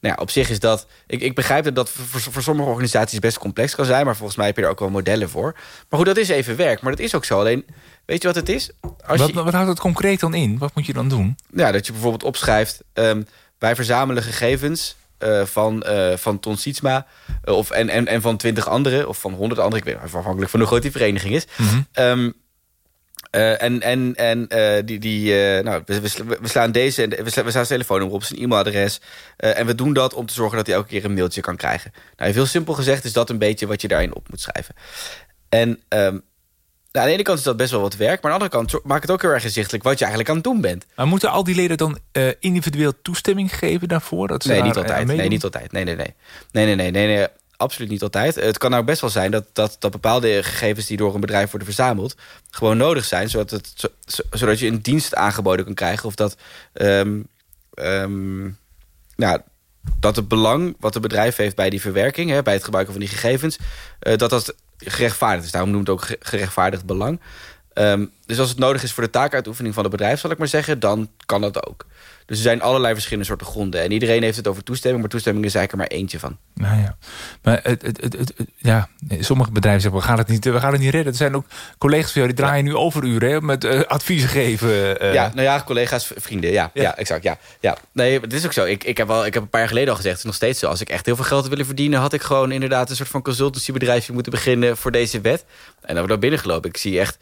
Nou ja, op zich is dat... Ik, ik begrijp dat dat voor, voor sommige organisaties best complex kan zijn... maar volgens mij heb je er ook wel modellen voor. Maar goed, dat is even werk. Maar dat is ook zo. Alleen, weet je wat het is? Als Wat, je, wat houdt het concreet dan in? Wat moet je dan doen? ja, dat je bijvoorbeeld opschrijft... Um, wij verzamelen gegevens uh, van, uh, van Ton Sietsma... Uh, of, en, en, en van twintig anderen, of van honderd anderen... ik weet niet, afhankelijk van hoe groot die vereniging is... Mm -hmm. um, Uh, en en, en uh, die, die, uh, nou, we, we, slaan deze, we slaan, we slaan zijn telefoonnummer op, zijn e-mailadres. en we doen dat om te zorgen dat hij elke keer een mailtje kan krijgen. Nou, heel simpel gezegd is dat een beetje wat je daarin op moet schrijven. En um, aan de ene kant is dat best wel wat werk... maar aan de andere kant maakt het ook heel erg inzichtelijk... wat je eigenlijk aan het doen bent. Maar moeten al die leden dan individueel toestemming geven daarvoor? Dat ze nee, daar, niet altijd. nee, niet altijd. Nee, nee, nee. Nee, nee, nee, nee, nee. Absoluut niet altijd. Het kan nou best wel zijn dat, dat, bepaalde gegevens... die door een bedrijf worden verzameld... gewoon nodig zijn... zodat, het, zodat je een dienst aangeboden kan krijgen... of dat... Um, nou, dat het belang wat het bedrijf heeft bij die verwerking... Hè, bij het gebruiken van die gegevens... Uh, dat dat gerechtvaardigd is. Daarom noemt het ook gerechtvaardigd belang. Um, dus als het nodig is voor de taakuitoefening van het bedrijf... zal ik maar zeggen, dan kan dat ook. Dus er zijn allerlei verschillende soorten gronden. En iedereen heeft het over toestemming... maar toestemming is eigenlijk er maar eentje van. Nou ja, maar het, het, het, het ja, sommige bedrijven zeggen... we gaan het niet, we gaan het niet redden. Er zijn ook collega's van jou die draaien nu overuren... met uh, adviezen geven. Uh. Ja, nou ja, collega's, vrienden. Ja, ja. ja, exact. Ja, ja. Nee, het is ook zo. Ik, ik, heb al, ik heb een paar jaar geleden al gezegd... het is nog steeds zo. Als ik echt heel veel geld willen verdienen... had ik gewoon inderdaad een soort van consultancybedrijfje moeten beginnen... voor deze wet. En dan we daar binnen gelopen. Ik zie echt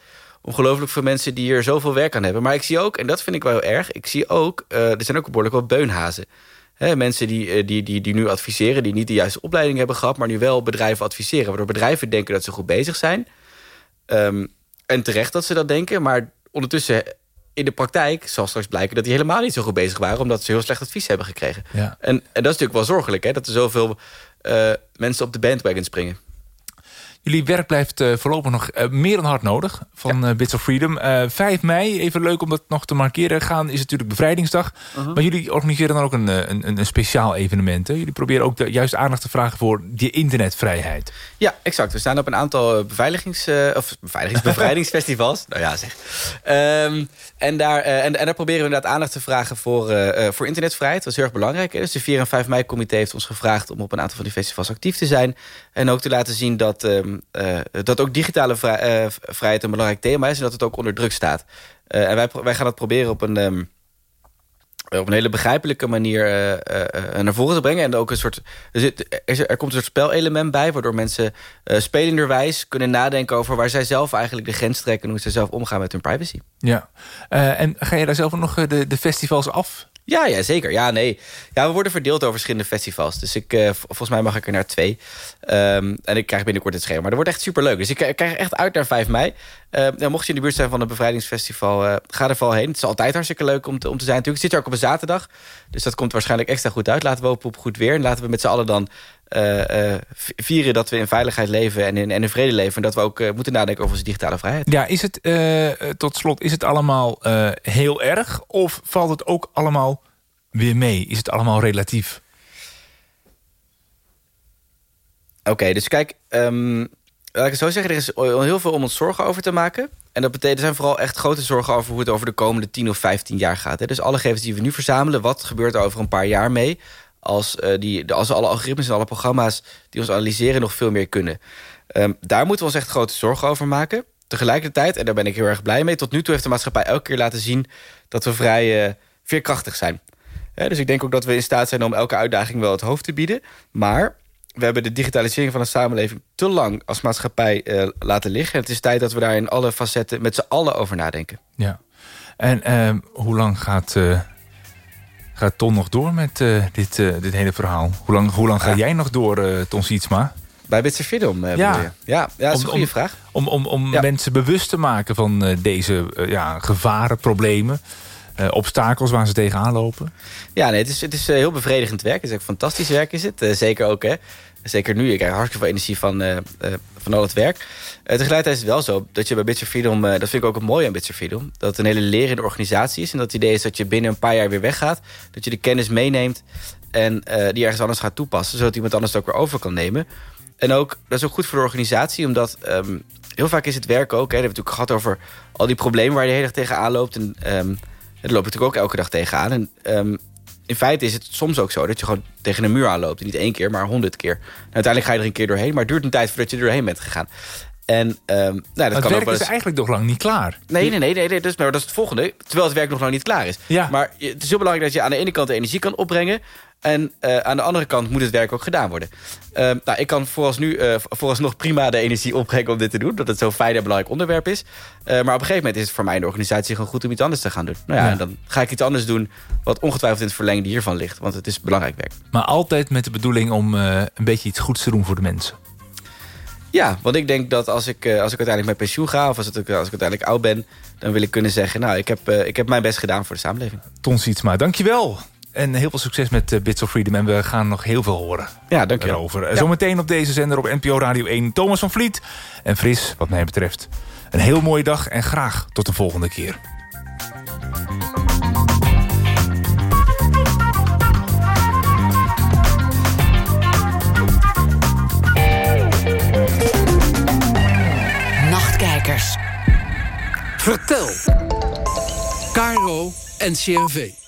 ongelooflijk veel mensen die hier zoveel werk aan hebben. Maar ik zie ook, en dat vind ik wel heel erg... ik zie ook, uh, er zijn ook behoorlijk wel beunhazen. He, mensen die, uh, die, die, die nu adviseren, die niet de juiste opleiding hebben gehad... maar nu wel bedrijven adviseren. Waardoor bedrijven denken dat ze goed bezig zijn. Um, en terecht dat ze dat denken. Maar ondertussen in de praktijk zal straks blijken... dat die helemaal niet zo goed bezig waren... omdat ze heel slecht advies hebben gekregen. Ja. En, en dat is natuurlijk wel zorgelijk, hè, dat er zoveel uh, mensen op de bandwagon springen. Jullie werk blijft uh, voorlopig nog uh, meer dan hard nodig van ja. uh, Bits of Freedom. 5 mei, even leuk om dat nog te markeren gaan, is natuurlijk bevrijdingsdag. -huh. Maar jullie organiseren dan ook een, een, een speciaal evenement. Hè? Jullie proberen ook de, juist aandacht te vragen voor die internetvrijheid. Ja, exact. We staan op een aantal beveiligings, of beveiligings *laughs* bevrijdingsfestivals. nou ja, zeg. Um, en, daar, en, en daar proberen we inderdaad aandacht te vragen voor, voor internetvrijheid. Dat is heel erg belangrijk. Hè? Dus de 4 en 5 mei comité heeft ons gevraagd om op een aantal van die festivals actief te zijn. En ook te laten zien dat... Um, uh, dat ook digitale uh, vrijheid een belangrijk thema is... en dat het ook onder druk staat. En wij, wij gaan dat proberen op een, um, op een hele begrijpelijke manier naar voren te brengen. En ook een soort, er, komt een soort spelelement bij... waardoor mensen spelenderwijs kunnen nadenken over... waar zij zelf eigenlijk de grens trekken... en hoe ze zelf omgaan met hun privacy. Ja, en ga je daar zelf nog de, de festivals af... Ja, ja, zeker. Ja, nee. Ja, we worden verdeeld over verschillende festivals. Dus ik, uh, volgens mij mag ik er naar twee. Um, en ik krijg binnenkort het scherm. Maar dat wordt echt superleuk. Dus ik, ik krijg echt uit naar 5 mei. Uh, mocht je in de buurt zijn van het bevrijdingsfestival, uh, ga er vooral heen. Het is altijd hartstikke leuk om te, om te zijn. Natuurlijk, zit er ook op een zaterdag. Dus dat komt waarschijnlijk extra goed uit. Laten we hopen op goed weer. En laten we met z'n allen dan uh, vieren dat we in veiligheid leven en in, en in vrede leven. En dat we ook uh, moeten nadenken over onze digitale vrijheid. Ja, is het, tot slot, is het allemaal heel erg? Of valt het ook allemaal weer mee? Is het allemaal relatief? Oké, okay, dus kijk, um, laat ik het zo zeggen, er is heel veel om ons zorgen over te maken. En dat betekent, er zijn vooral echt grote zorgen over hoe het over de komende 10 of 15 jaar gaat. Hè? Dus alle gegevens die we nu verzamelen, wat gebeurt er over een paar jaar mee? Als, uh, die, als alle algoritmes en alle programma's die ons analyseren nog veel meer kunnen. Um, daar moeten we ons echt grote zorgen over maken. Tegelijkertijd, en daar ben ik heel erg blij mee... tot nu toe heeft de maatschappij elke keer laten zien... dat we vrij uh, veerkrachtig zijn. Ja, dus ik denk ook dat we in staat zijn om elke uitdaging wel het hoofd te bieden. Maar we hebben de digitalisering van de samenleving te lang als maatschappij uh, laten liggen. En het is tijd dat we daar in alle facetten met z'n allen over nadenken. Ja. En uh, hoe lang gaat, uh, gaat Ton nog door met uh, dit, dit hele verhaal? Hoe lang, hoe lang ga jij nog door, Ton Sietsma? Bij Bitse Freedom, ja. ja. Ja, dat is een goede om, vraag. Om, om, om ja. mensen bewust te maken van deze ja, gevaren, problemen... Uh, obstakels waar ze tegenaan lopen? Ja, nee, het is, het is uh, heel bevredigend werk. Het is ook fantastisch werk is het. Uh, zeker ook, hè. Zeker nu. Ik krijg hartstikke veel energie van, van al het werk. tegelijkertijd is het wel zo dat je bij Bits Freedom... dat vind ik ook het mooie aan Bits Freedom... dat het een hele lerende organisatie is. En dat het idee is dat je binnen een paar jaar weer weggaat. Dat je de kennis meeneemt en die ergens anders gaat toepassen. Zodat iemand anders het ook weer over kan nemen. En ook, dat is ook goed voor de organisatie, omdat... Um, heel vaak is het werk ook, hè, we hebben het natuurlijk gehad over al die problemen waar je de hele dag tegenaan loopt. En um, daar loop ik natuurlijk ook elke dag tegenaan. En um, in feite is het soms ook zo dat je gewoon tegen een muur aanloopt. Niet één keer, maar honderd keer. Nou, uiteindelijk ga je er een keer doorheen, maar het duurt een tijd voordat je er doorheen bent gegaan. En, um, nou, dat het kan werk ook eens... is eigenlijk nog lang niet klaar. Nee, nee, nee, nee, nee dus, maar dat is het volgende. Terwijl het werk nog lang niet klaar is. Ja. Maar het is heel belangrijk dat je aan de ene kant de energie kan opbrengen... En uh, aan de andere kant moet het werk ook gedaan worden. Uh, nou, ik kan vooralsnog, uh, vooralsnog prima de energie opbrengen om dit te doen. Dat het zo'n fijn en belangrijk onderwerp is. maar op een gegeven moment is het voor mij in de organisatie gewoon goed om iets anders te gaan doen. Nou ja, ja. En dan ga ik iets anders doen wat ongetwijfeld in het verlengde hiervan ligt. Want het is belangrijk werk. Maar altijd met de bedoeling om een beetje iets goeds te doen voor de mensen. Ja, want ik denk dat als ik, eh, als ik uiteindelijk met pensioen ga... of als, het, als ik uiteindelijk oud ben... dan wil ik kunnen zeggen... nou, ik heb, eh, ik heb mijn best gedaan voor de samenleving. Ton Sietsma, dankjewel. En heel veel succes met eh, Bits of Freedom. En we gaan nog heel veel horen. Ja, dankjewel. Erover. Ja. Zometeen op deze zender op NPO Radio 1. Thomas van Vliet. En Fris, wat mij betreft. Een heel mooie dag en graag tot de volgende keer. Vertel. Caro en CRV.